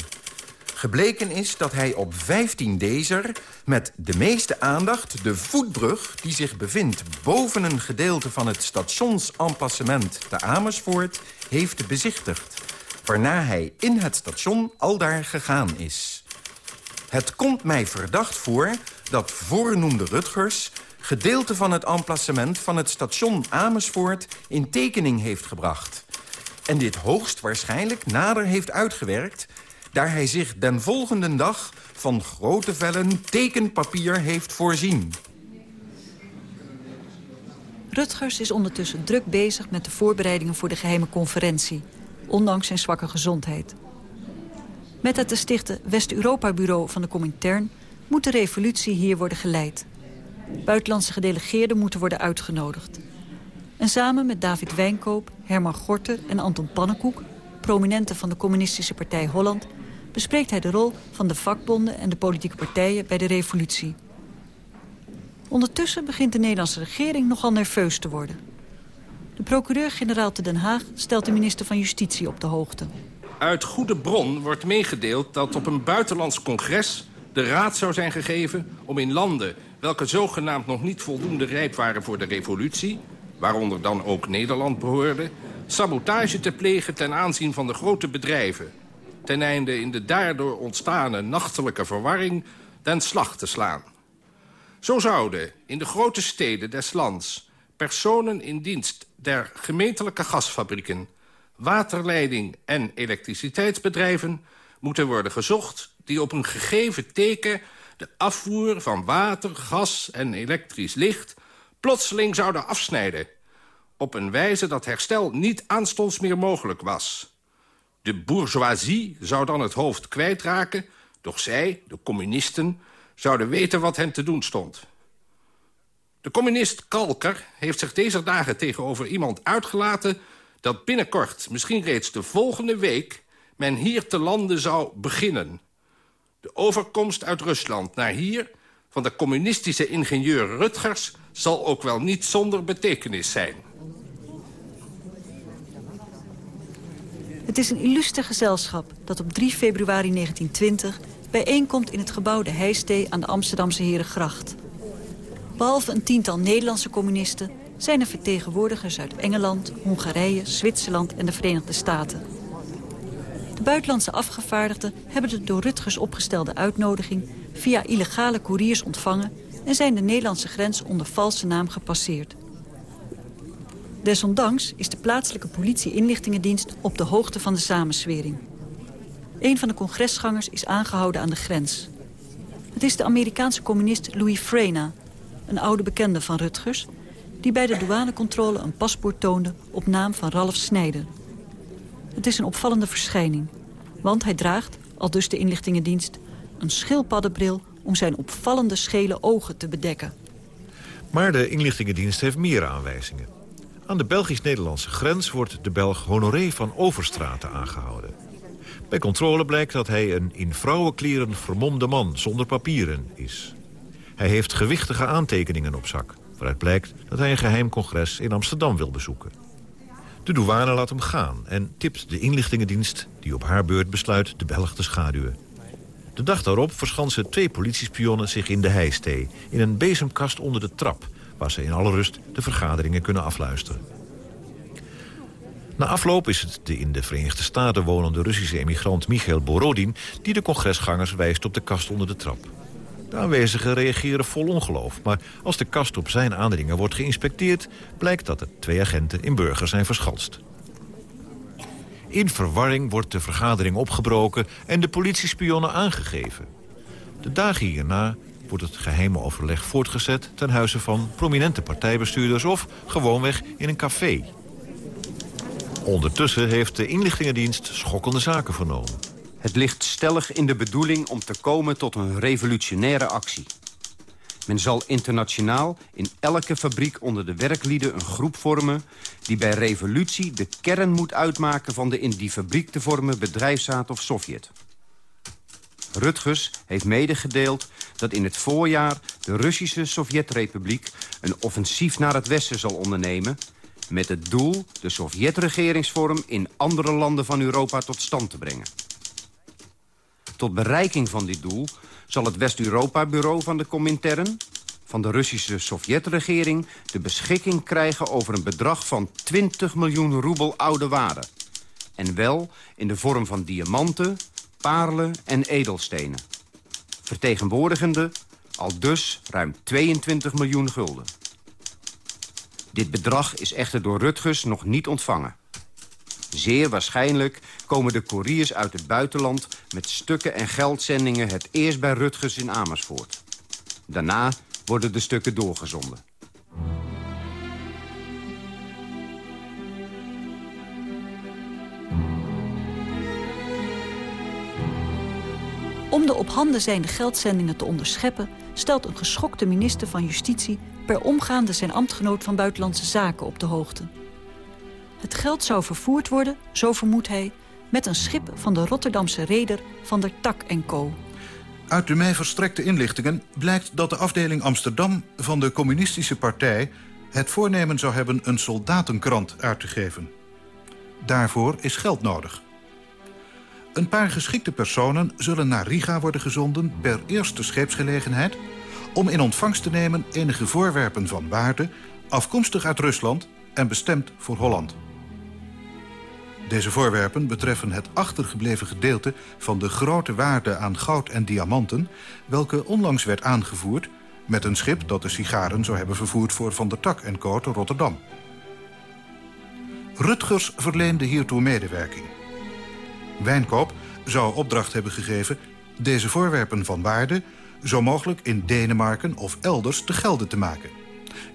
Gebleken is dat hij op 15 dezer met de meeste aandacht... de voetbrug die zich bevindt boven een gedeelte van het stationsemplacement te Amersfoort... heeft bezichtigd, waarna hij in het station aldaar gegaan is. Het komt mij verdacht voor dat voornoemde Rutgers... gedeelte van het emplacement van het station Amersfoort in tekening heeft gebracht. En dit hoogstwaarschijnlijk nader heeft uitgewerkt... daar hij zich den volgende dag van grote vellen tekenpapier heeft voorzien. Rutgers is ondertussen druk bezig met de voorbereidingen voor de geheime conferentie... ondanks zijn zwakke gezondheid. Met het te stichten West-Europa-bureau van de Comintern... moet de revolutie hier worden geleid. Buitenlandse gedelegeerden moeten worden uitgenodigd. En samen met David Wijnkoop, Herman Gorter en Anton Pannenkoek... prominenten van de Communistische Partij Holland... bespreekt hij de rol van de vakbonden en de politieke partijen bij de revolutie. Ondertussen begint de Nederlandse regering nogal nerveus te worden. De procureur-generaal te Den Haag stelt de minister van Justitie op de hoogte. Uit goede bron wordt meegedeeld dat op een buitenlands congres... de raad zou zijn gegeven om in landen... welke zogenaamd nog niet voldoende rijp waren voor de revolutie... waaronder dan ook Nederland behoorde... sabotage te plegen ten aanzien van de grote bedrijven... ten einde in de daardoor ontstane nachtelijke verwarring... den slag te slaan. Zo zouden in de grote steden des lands... personen in dienst der gemeentelijke gasfabrieken waterleiding en elektriciteitsbedrijven moeten worden gezocht... die op een gegeven teken de afvoer van water, gas en elektrisch licht... plotseling zouden afsnijden... op een wijze dat herstel niet aanstonds meer mogelijk was. De bourgeoisie zou dan het hoofd kwijtraken... doch zij, de communisten, zouden weten wat hen te doen stond. De communist Kalker heeft zich deze dagen tegenover iemand uitgelaten dat binnenkort, misschien reeds de volgende week... men hier te landen zou beginnen. De overkomst uit Rusland naar hier van de communistische ingenieur Rutgers... zal ook wel niet zonder betekenis zijn. Het is een illustre gezelschap dat op 3 februari 1920... bijeenkomt in het gebouw De Heistee aan de Amsterdamse Herengracht. Behalve een tiental Nederlandse communisten zijn er vertegenwoordigers uit Engeland, Hongarije, Zwitserland en de Verenigde Staten. Buitenlandse afgevaardigden hebben de door Rutgers opgestelde uitnodiging via illegale couriers ontvangen en zijn de Nederlandse grens onder valse naam gepasseerd. Desondanks is de plaatselijke politie-inlichtingendienst op de hoogte van de samenswering. Een van de congresgangers is aangehouden aan de grens. Het is de Amerikaanse communist Louis Frena, een oude bekende van Rutgers die bij de douanecontrole een paspoort toonde op naam van Ralf Snijder. Het is een opvallende verschijning, want hij draagt, al dus de inlichtingendienst... een schildpaddenbril om zijn opvallende schele ogen te bedekken. Maar de inlichtingendienst heeft meer aanwijzingen. Aan de Belgisch-Nederlandse grens wordt de Belg Honoré van Overstraten aangehouden. Bij controle blijkt dat hij een in vrouwenkleren vermomde man zonder papieren is. Hij heeft gewichtige aantekeningen op zak. Waaruit blijkt dat hij een geheim congres in Amsterdam wil bezoeken. De douane laat hem gaan en tipt de inlichtingendienst... die op haar beurt besluit de Belg te schaduwen. De dag daarop verschansen twee politiespionnen zich in de heistee... in een bezemkast onder de trap... waar ze in alle rust de vergaderingen kunnen afluisteren. Na afloop is het de in de Verenigde Staten wonende Russische emigrant Michael Borodin... die de congresgangers wijst op de kast onder de trap. De aanwezigen reageren vol ongeloof. Maar als de kast op zijn aandringen wordt geïnspecteerd... blijkt dat er twee agenten in burger zijn verschalst. In verwarring wordt de vergadering opgebroken en de politiespionnen aangegeven. De dagen hierna wordt het geheime overleg voortgezet... ten huize van prominente partijbestuurders of gewoonweg in een café. Ondertussen heeft de inlichtingendienst schokkende zaken vernomen. Het ligt stellig in de bedoeling om te komen tot een revolutionaire actie. Men zal internationaal in elke fabriek onder de werklieden een groep vormen... die bij revolutie de kern moet uitmaken van de in die fabriek te vormen bedrijfsraad of Sovjet. Rutgers heeft medegedeeld dat in het voorjaar de Russische Sovjetrepubliek een offensief naar het westen zal ondernemen met het doel de Sovjetregeringsvorm in andere landen van Europa tot stand te brengen. Tot bereiking van dit doel zal het West-Europa-bureau van de Comintern... van de Russische Sovjetregering de beschikking krijgen over een bedrag van 20 miljoen roebel oude waarde. En wel in de vorm van diamanten, parelen en edelstenen. Vertegenwoordigende al dus ruim 22 miljoen gulden. Dit bedrag is echter door Rutgers nog niet ontvangen. Zeer waarschijnlijk komen de couriers uit het buitenland... met stukken en geldzendingen het eerst bij Rutgers in Amersfoort. Daarna worden de stukken doorgezonden. Om de op handen zijnde geldzendingen te onderscheppen... stelt een geschokte minister van Justitie... per omgaande zijn ambtgenoot van Buitenlandse Zaken op de hoogte. Het geld zou vervoerd worden, zo vermoedt hij... met een schip van de Rotterdamse reder van der Tak Co. Uit de mij verstrekte inlichtingen blijkt dat de afdeling Amsterdam van de communistische partij... het voornemen zou hebben een soldatenkrant uit te geven. Daarvoor is geld nodig. Een paar geschikte personen zullen naar Riga worden gezonden per eerste scheepsgelegenheid... om in ontvangst te nemen enige voorwerpen van waarde... afkomstig uit Rusland en bestemd voor Holland. Deze voorwerpen betreffen het achtergebleven gedeelte van de grote waarde aan goud en diamanten... welke onlangs werd aangevoerd met een schip dat de sigaren zou hebben vervoerd voor Van der Tak en Co. te Rotterdam. Rutgers verleende hiertoe medewerking. Wijnkoop zou opdracht hebben gegeven deze voorwerpen van waarde... zo mogelijk in Denemarken of elders te gelden te maken.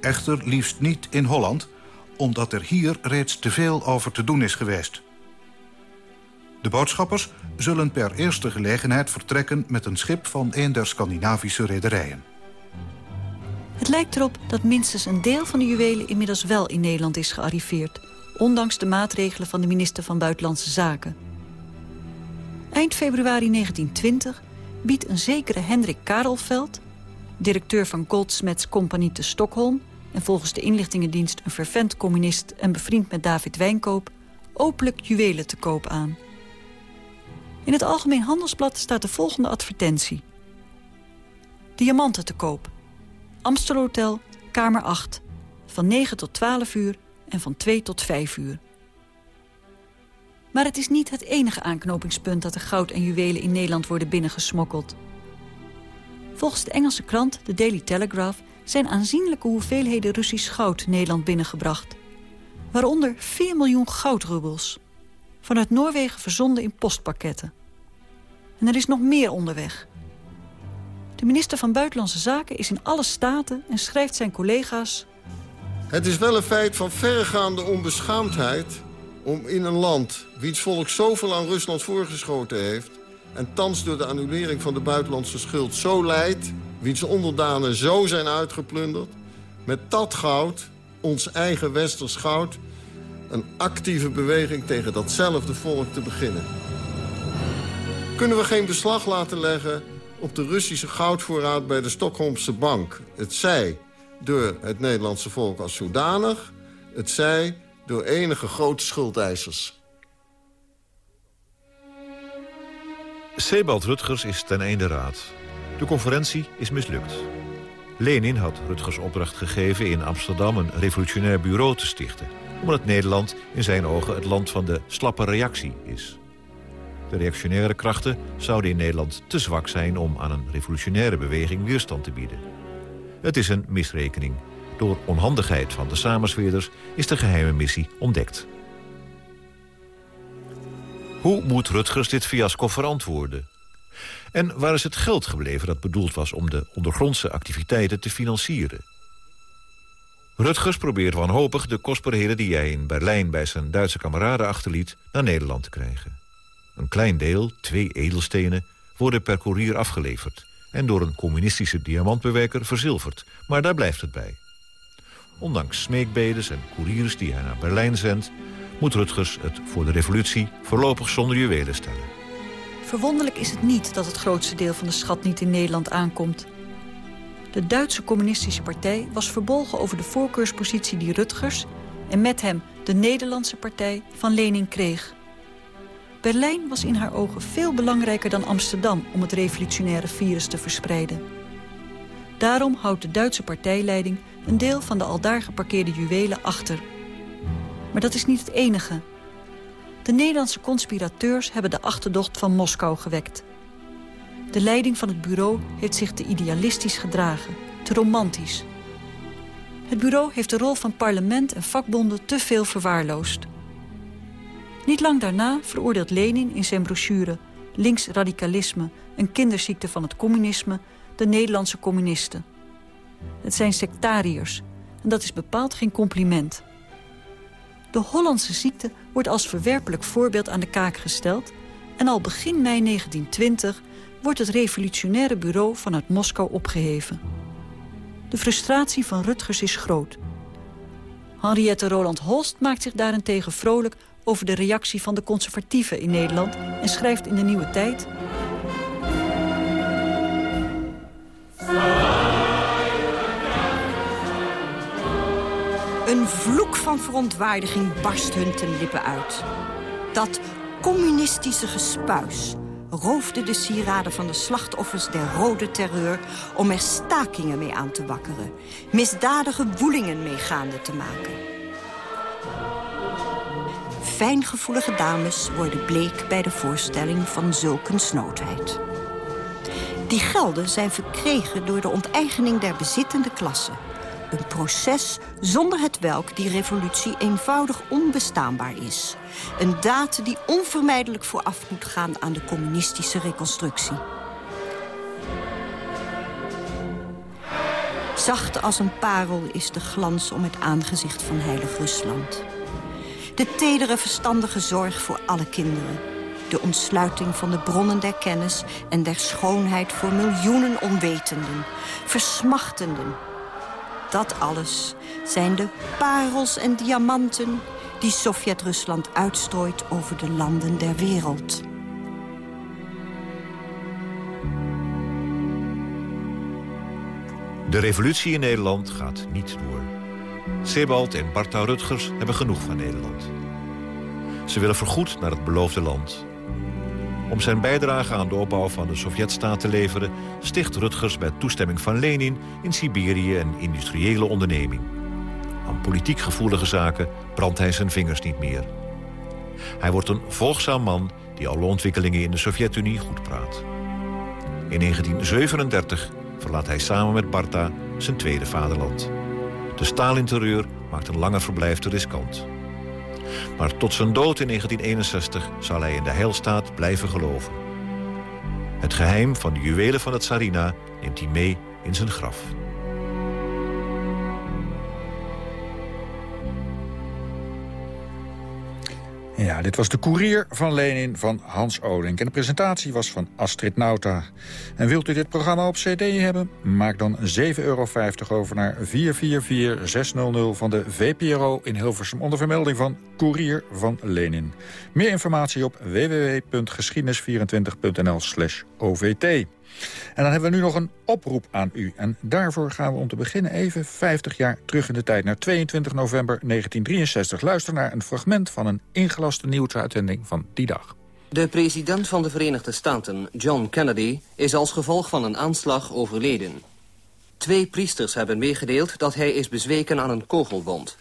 Echter liefst niet in Holland omdat er hier reeds te veel over te doen is geweest. De boodschappers zullen per eerste gelegenheid vertrekken... met een schip van een der Scandinavische rederijen. Het lijkt erop dat minstens een deel van de juwelen inmiddels wel in Nederland is gearriveerd... ondanks de maatregelen van de minister van Buitenlandse Zaken. Eind februari 1920 biedt een zekere Hendrik Karelveld... directeur van Goldsmiths Compagnie te Stockholm en volgens de inlichtingendienst een fervent communist en bevriend met David Wijnkoop, openlijk juwelen te koop aan. In het Algemeen Handelsblad staat de volgende advertentie. Diamanten te koop. Amstelhotel, kamer 8. Van 9 tot 12 uur en van 2 tot 5 uur. Maar het is niet het enige aanknopingspunt dat er goud en juwelen in Nederland worden binnengesmokkeld. Volgens de Engelse krant The Daily Telegraph zijn aanzienlijke hoeveelheden Russisch goud Nederland binnengebracht. Waaronder 4 miljoen goudrubbels. Vanuit Noorwegen verzonden in postpakketten. En er is nog meer onderweg. De minister van Buitenlandse Zaken is in alle staten en schrijft zijn collega's... Het is wel een feit van verregaande onbeschaamdheid... om in een land wiens volk zoveel aan Rusland voorgeschoten heeft... en thans door de annulering van de buitenlandse schuld zo leidt wiens onderdanen zo zijn uitgeplunderd... met dat goud, ons eigen westers goud... een actieve beweging tegen datzelfde volk te beginnen. Kunnen we geen beslag laten leggen op de Russische goudvoorraad bij de Stockholmse bank? Het zij door het Nederlandse volk als zodanig... het zij door enige grote schuldeisers. Sebald Rutgers is ten einde raad. De conferentie is mislukt. Lenin had Rutgers opdracht gegeven in Amsterdam een revolutionair bureau te stichten... omdat Nederland in zijn ogen het land van de slappe reactie is. De reactionaire krachten zouden in Nederland te zwak zijn... om aan een revolutionaire beweging weerstand te bieden. Het is een misrekening. Door onhandigheid van de samensweerders is de geheime missie ontdekt. Hoe moet Rutgers dit fiasco verantwoorden? En waar is het geld gebleven dat bedoeld was om de ondergrondse activiteiten te financieren? Rutgers probeert wanhopig de kostbaarheden die hij in Berlijn bij zijn Duitse kameraden achterliet naar Nederland te krijgen. Een klein deel, twee edelstenen, worden per koerier afgeleverd en door een communistische diamantbewerker verzilverd, maar daar blijft het bij. Ondanks smeekbedes en koeriers die hij naar Berlijn zendt... moet Rutgers het voor de revolutie voorlopig zonder juwelen stellen. Verwonderlijk is het niet dat het grootste deel van de schat niet in Nederland aankomt. De Duitse Communistische Partij was verbolgen over de voorkeurspositie die Rutgers... en met hem de Nederlandse partij van Lenin kreeg. Berlijn was in haar ogen veel belangrijker dan Amsterdam... om het revolutionaire virus te verspreiden. Daarom houdt de Duitse partijleiding een deel van de aldaar geparkeerde juwelen achter. Maar dat is niet het enige. De Nederlandse conspirateurs hebben de achterdocht van Moskou gewekt. De leiding van het bureau heeft zich te idealistisch gedragen, te romantisch. Het bureau heeft de rol van parlement en vakbonden te veel verwaarloosd. Niet lang daarna veroordeelt Lenin in zijn brochure... Linksradicalisme, een kinderziekte van het communisme... de Nederlandse communisten. Het zijn sectariërs en dat is bepaald geen compliment. De Hollandse ziekte wordt als verwerpelijk voorbeeld aan de kaak gesteld... en al begin mei 1920 wordt het revolutionaire bureau vanuit Moskou opgeheven. De frustratie van Rutgers is groot. Henriette Roland Holst maakt zich daarentegen vrolijk over de reactie van de conservatieven in Nederland... en schrijft in de Nieuwe Tijd... vloek van verontwaardiging barst hun ten lippen uit. Dat communistische gespuis roofde de sieraden van de slachtoffers der rode terreur... om er stakingen mee aan te wakkeren. Misdadige woelingen mee gaande te maken. Fijngevoelige dames worden bleek bij de voorstelling van zulke snoodheid. Die gelden zijn verkregen door de onteigening der bezittende klasse. Een proces zonder het welk die revolutie eenvoudig onbestaanbaar is. Een daad die onvermijdelijk vooraf moet gaan aan de communistische reconstructie. Zacht als een parel is de glans om het aangezicht van heilig Rusland. De tedere verstandige zorg voor alle kinderen. De ontsluiting van de bronnen der kennis en der schoonheid voor miljoenen onwetenden. Versmachtenden. Dat alles zijn de parels en diamanten die Sovjet-Rusland uitstrooit over de landen der wereld. De revolutie in Nederland gaat niet door. Sebald en Bartha Rutgers hebben genoeg van Nederland. Ze willen vergoed naar het beloofde land. Om zijn bijdrage aan de opbouw van de Sovjetstaat te leveren... sticht Rutgers met toestemming van Lenin in Siberië een industriële onderneming. Aan politiek gevoelige zaken brandt hij zijn vingers niet meer. Hij wordt een volgzaam man die alle ontwikkelingen in de Sovjet-Unie goed praat. In 1937 verlaat hij samen met Barta zijn tweede vaderland. De Stalin-terreur maakt een langer verblijf te riskant. Maar tot zijn dood in 1961 zal hij in de heilstaat blijven geloven. Het geheim van de juwelen van het Tsarina neemt hij mee in zijn graf. Ja, dit was de koerier van Lenin van Hans Odink. En de presentatie was van Astrid Nauta. En wilt u dit programma op cd hebben? Maak dan 7,50 euro over naar 444600 van de VPRO in Hilversum... onder vermelding van Koerier van Lenin. Meer informatie op www.geschiedenis24.nl slash OVT. En dan hebben we nu nog een oproep aan u. En daarvoor gaan we om te beginnen even 50 jaar terug in de tijd... naar 22 november 1963. Luister naar een fragment van een ingelaste nieuwsuitzending van die dag. De president van de Verenigde Staten, John Kennedy... is als gevolg van een aanslag overleden. Twee priesters hebben meegedeeld dat hij is bezweken aan een kogelwond.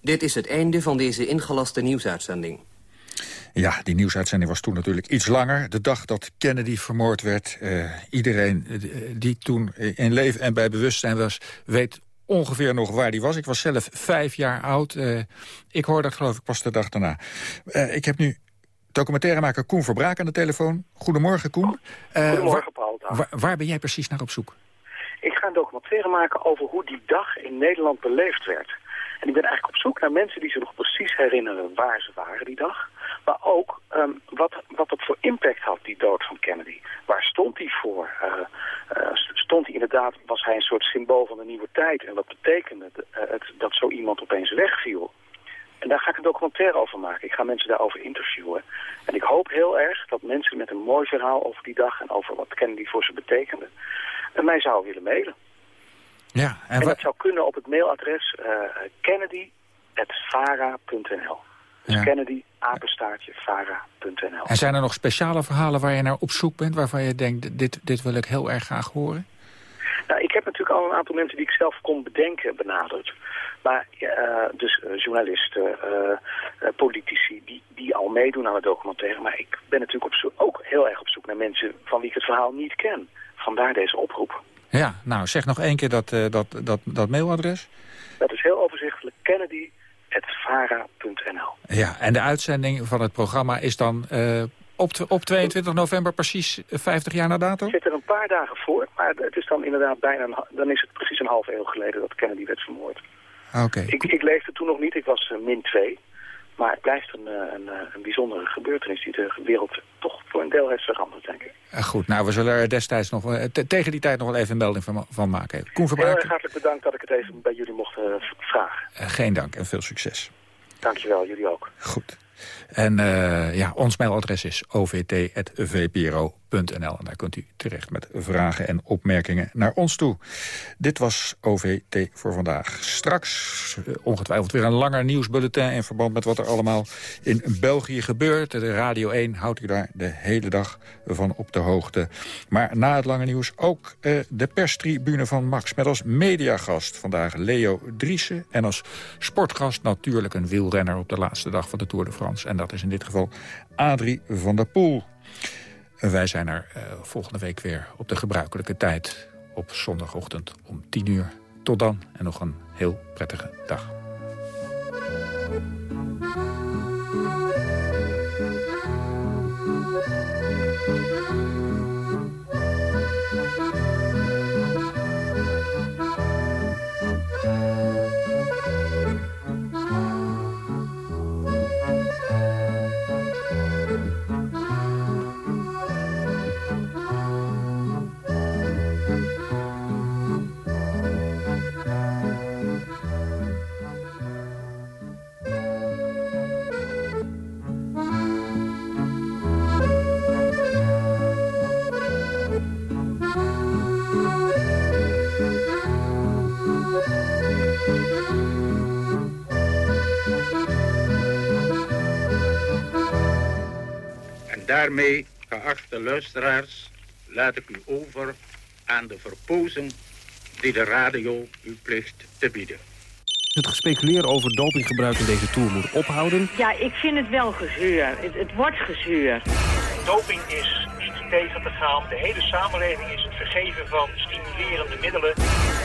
Dit is het einde van deze ingelaste nieuwsuitzending. Ja, die nieuwsuitzending was toen natuurlijk iets langer. De dag dat Kennedy vermoord werd. Uh, iedereen uh, die toen in leven en bij bewustzijn was... weet ongeveer nog waar die was. Ik was zelf vijf jaar oud. Uh, ik hoorde dat geloof ik pas de dag daarna. ik heb nu documentairemaker Koen Verbraak aan de telefoon. Goedemorgen, Koen. Goedemorgen, Paul. Waar, waar ben jij precies naar op zoek? Ik ga een documentaire maken over hoe die dag in Nederland beleefd werd. En ik ben eigenlijk op zoek naar mensen die zich nog precies herinneren waar ze waren die dag. Maar ook um, wat, wat dat voor impact had, die dood van Kennedy. Waar stond hij voor? Uh, uh, stond hij inderdaad, was hij een soort symbool van de nieuwe tijd? En wat betekende het, uh, het dat zo iemand opeens wegviel? En daar ga ik een documentaire over maken. Ik ga mensen daarover interviewen. En ik hoop heel erg dat mensen met een mooi verhaal over die dag... en over wat Kennedy voor ze betekende... en mij zouden willen mailen. Ja, en, dat zou kunnen op het mailadres uh, kennedy.vara.nl. Dus Ja. Kennedy, apenstaartje, vara.nl. En zijn er nog speciale verhalen waar je naar op zoek bent... waarvan je denkt, dit, dit wil ik heel erg graag horen? Nou, ik heb natuurlijk al een aantal mensen die ik zelf kon bedenken benaderd. Maar eh, dus eh, journalisten, eh, politici die, die al meedoen aan het documentaire. Maar ik ben natuurlijk op zoek, ook heel erg op zoek naar mensen van wie ik het verhaal niet ken. Vandaar deze oproep. Ja, nou zeg nog één keer dat, dat, dat, dat mailadres. Dat is heel overzichtelijk. Kennedy.vara.nl Ja, en de uitzending van het programma is dan eh, op, op 22 november precies 50 jaar na dato? Het zit er een paar dagen voor, maar het is dan inderdaad bijna een, dan is het precies een half eeuw geleden dat Kennedy werd vermoord. Oké. Ik, ik leefde toen nog niet, ik was eh, min 2. Maar het blijft een, eh, een, eh, een bijzondere gebeurtenis die de wereld toch voor een deel heeft veranderd, denk ik. Eh, goed, nou, we zullen er destijds nog, te- tegen die tijd nog wel even een melding van, van maken. Koen Heel erg hartelijk bedankt dat ik het even bij jullie mocht vragen. geen dank en veel succes. Dankjewel, jullie ook. Goed. En eh, ja, ons mailadres is ovt.vpro.nl. En daar kunt u terecht met vragen en opmerkingen naar ons toe. Dit was OVT voor vandaag. Straks eh, ongetwijfeld weer een langer nieuwsbulletin... in verband met wat er allemaal in België gebeurt. De Radio 1 houdt u daar de hele dag van op de hoogte. Maar na het lange nieuws ook eh, de perstribune van Max... met als mediagast vandaag Leo Driessen... en als sportgast natuurlijk een wielrenner op de laatste dag van de Tour de France. Dat is in dit geval Adrie van der Poel. Wij zijn er eh, volgende week weer op de gebruikelijke tijd... op zondagochtend om 10 uur. Tot dan en nog een heel prettige dag. Daarmee, geachte luisteraars, laat ik u over aan de verpozing die de radio u plicht te bieden. Het gespeculeer over dopinggebruik in deze Tour moet ophouden. Ja, ik vind het wel gezeur. Het, het wordt gezeur. Doping is tegen te gaan. De hele samenleving is het vergeven van stimulerende middelen.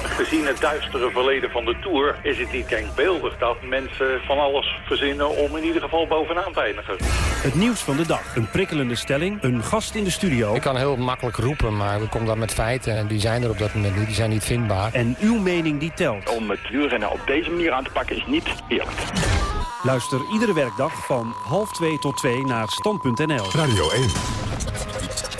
Gezien het duistere verleden van de Tour is het niet denkbeeldig dat mensen van alles verzinnen om in ieder geval bovenaan te eindigen. Het nieuws van de dag. Een prikkelende stelling. Een gast in de studio. Ik kan heel makkelijk roepen, maar we komen dan met feiten. En die zijn er op dat moment niet. Die zijn niet vindbaar. En uw mening die telt. Om het wielrennen op deze manier aan te pakken is niet eerlijk. Luister iedere werkdag van half 2 tot 2 naar stand.nl. Radio 1.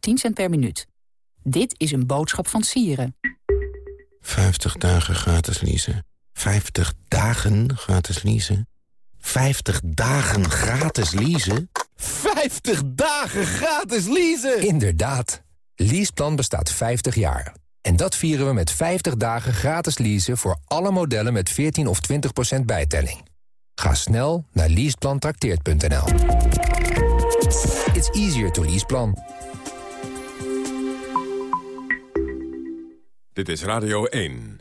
10 cent per minuut. Dit is een boodschap van Sieren. 50 dagen gratis leasen. 50 dagen gratis leasen. 50 dagen gratis leasen? 50 dagen gratis leasen! Inderdaad. Leaseplan bestaat 50 jaar. En dat vieren we met 50 dagen gratis leasen voor alle modellen met 14 of 20% bijtelling. Ga snel naar leaseplantrakteert.nl. It's easier to leaseplan. Dit is Radio 1.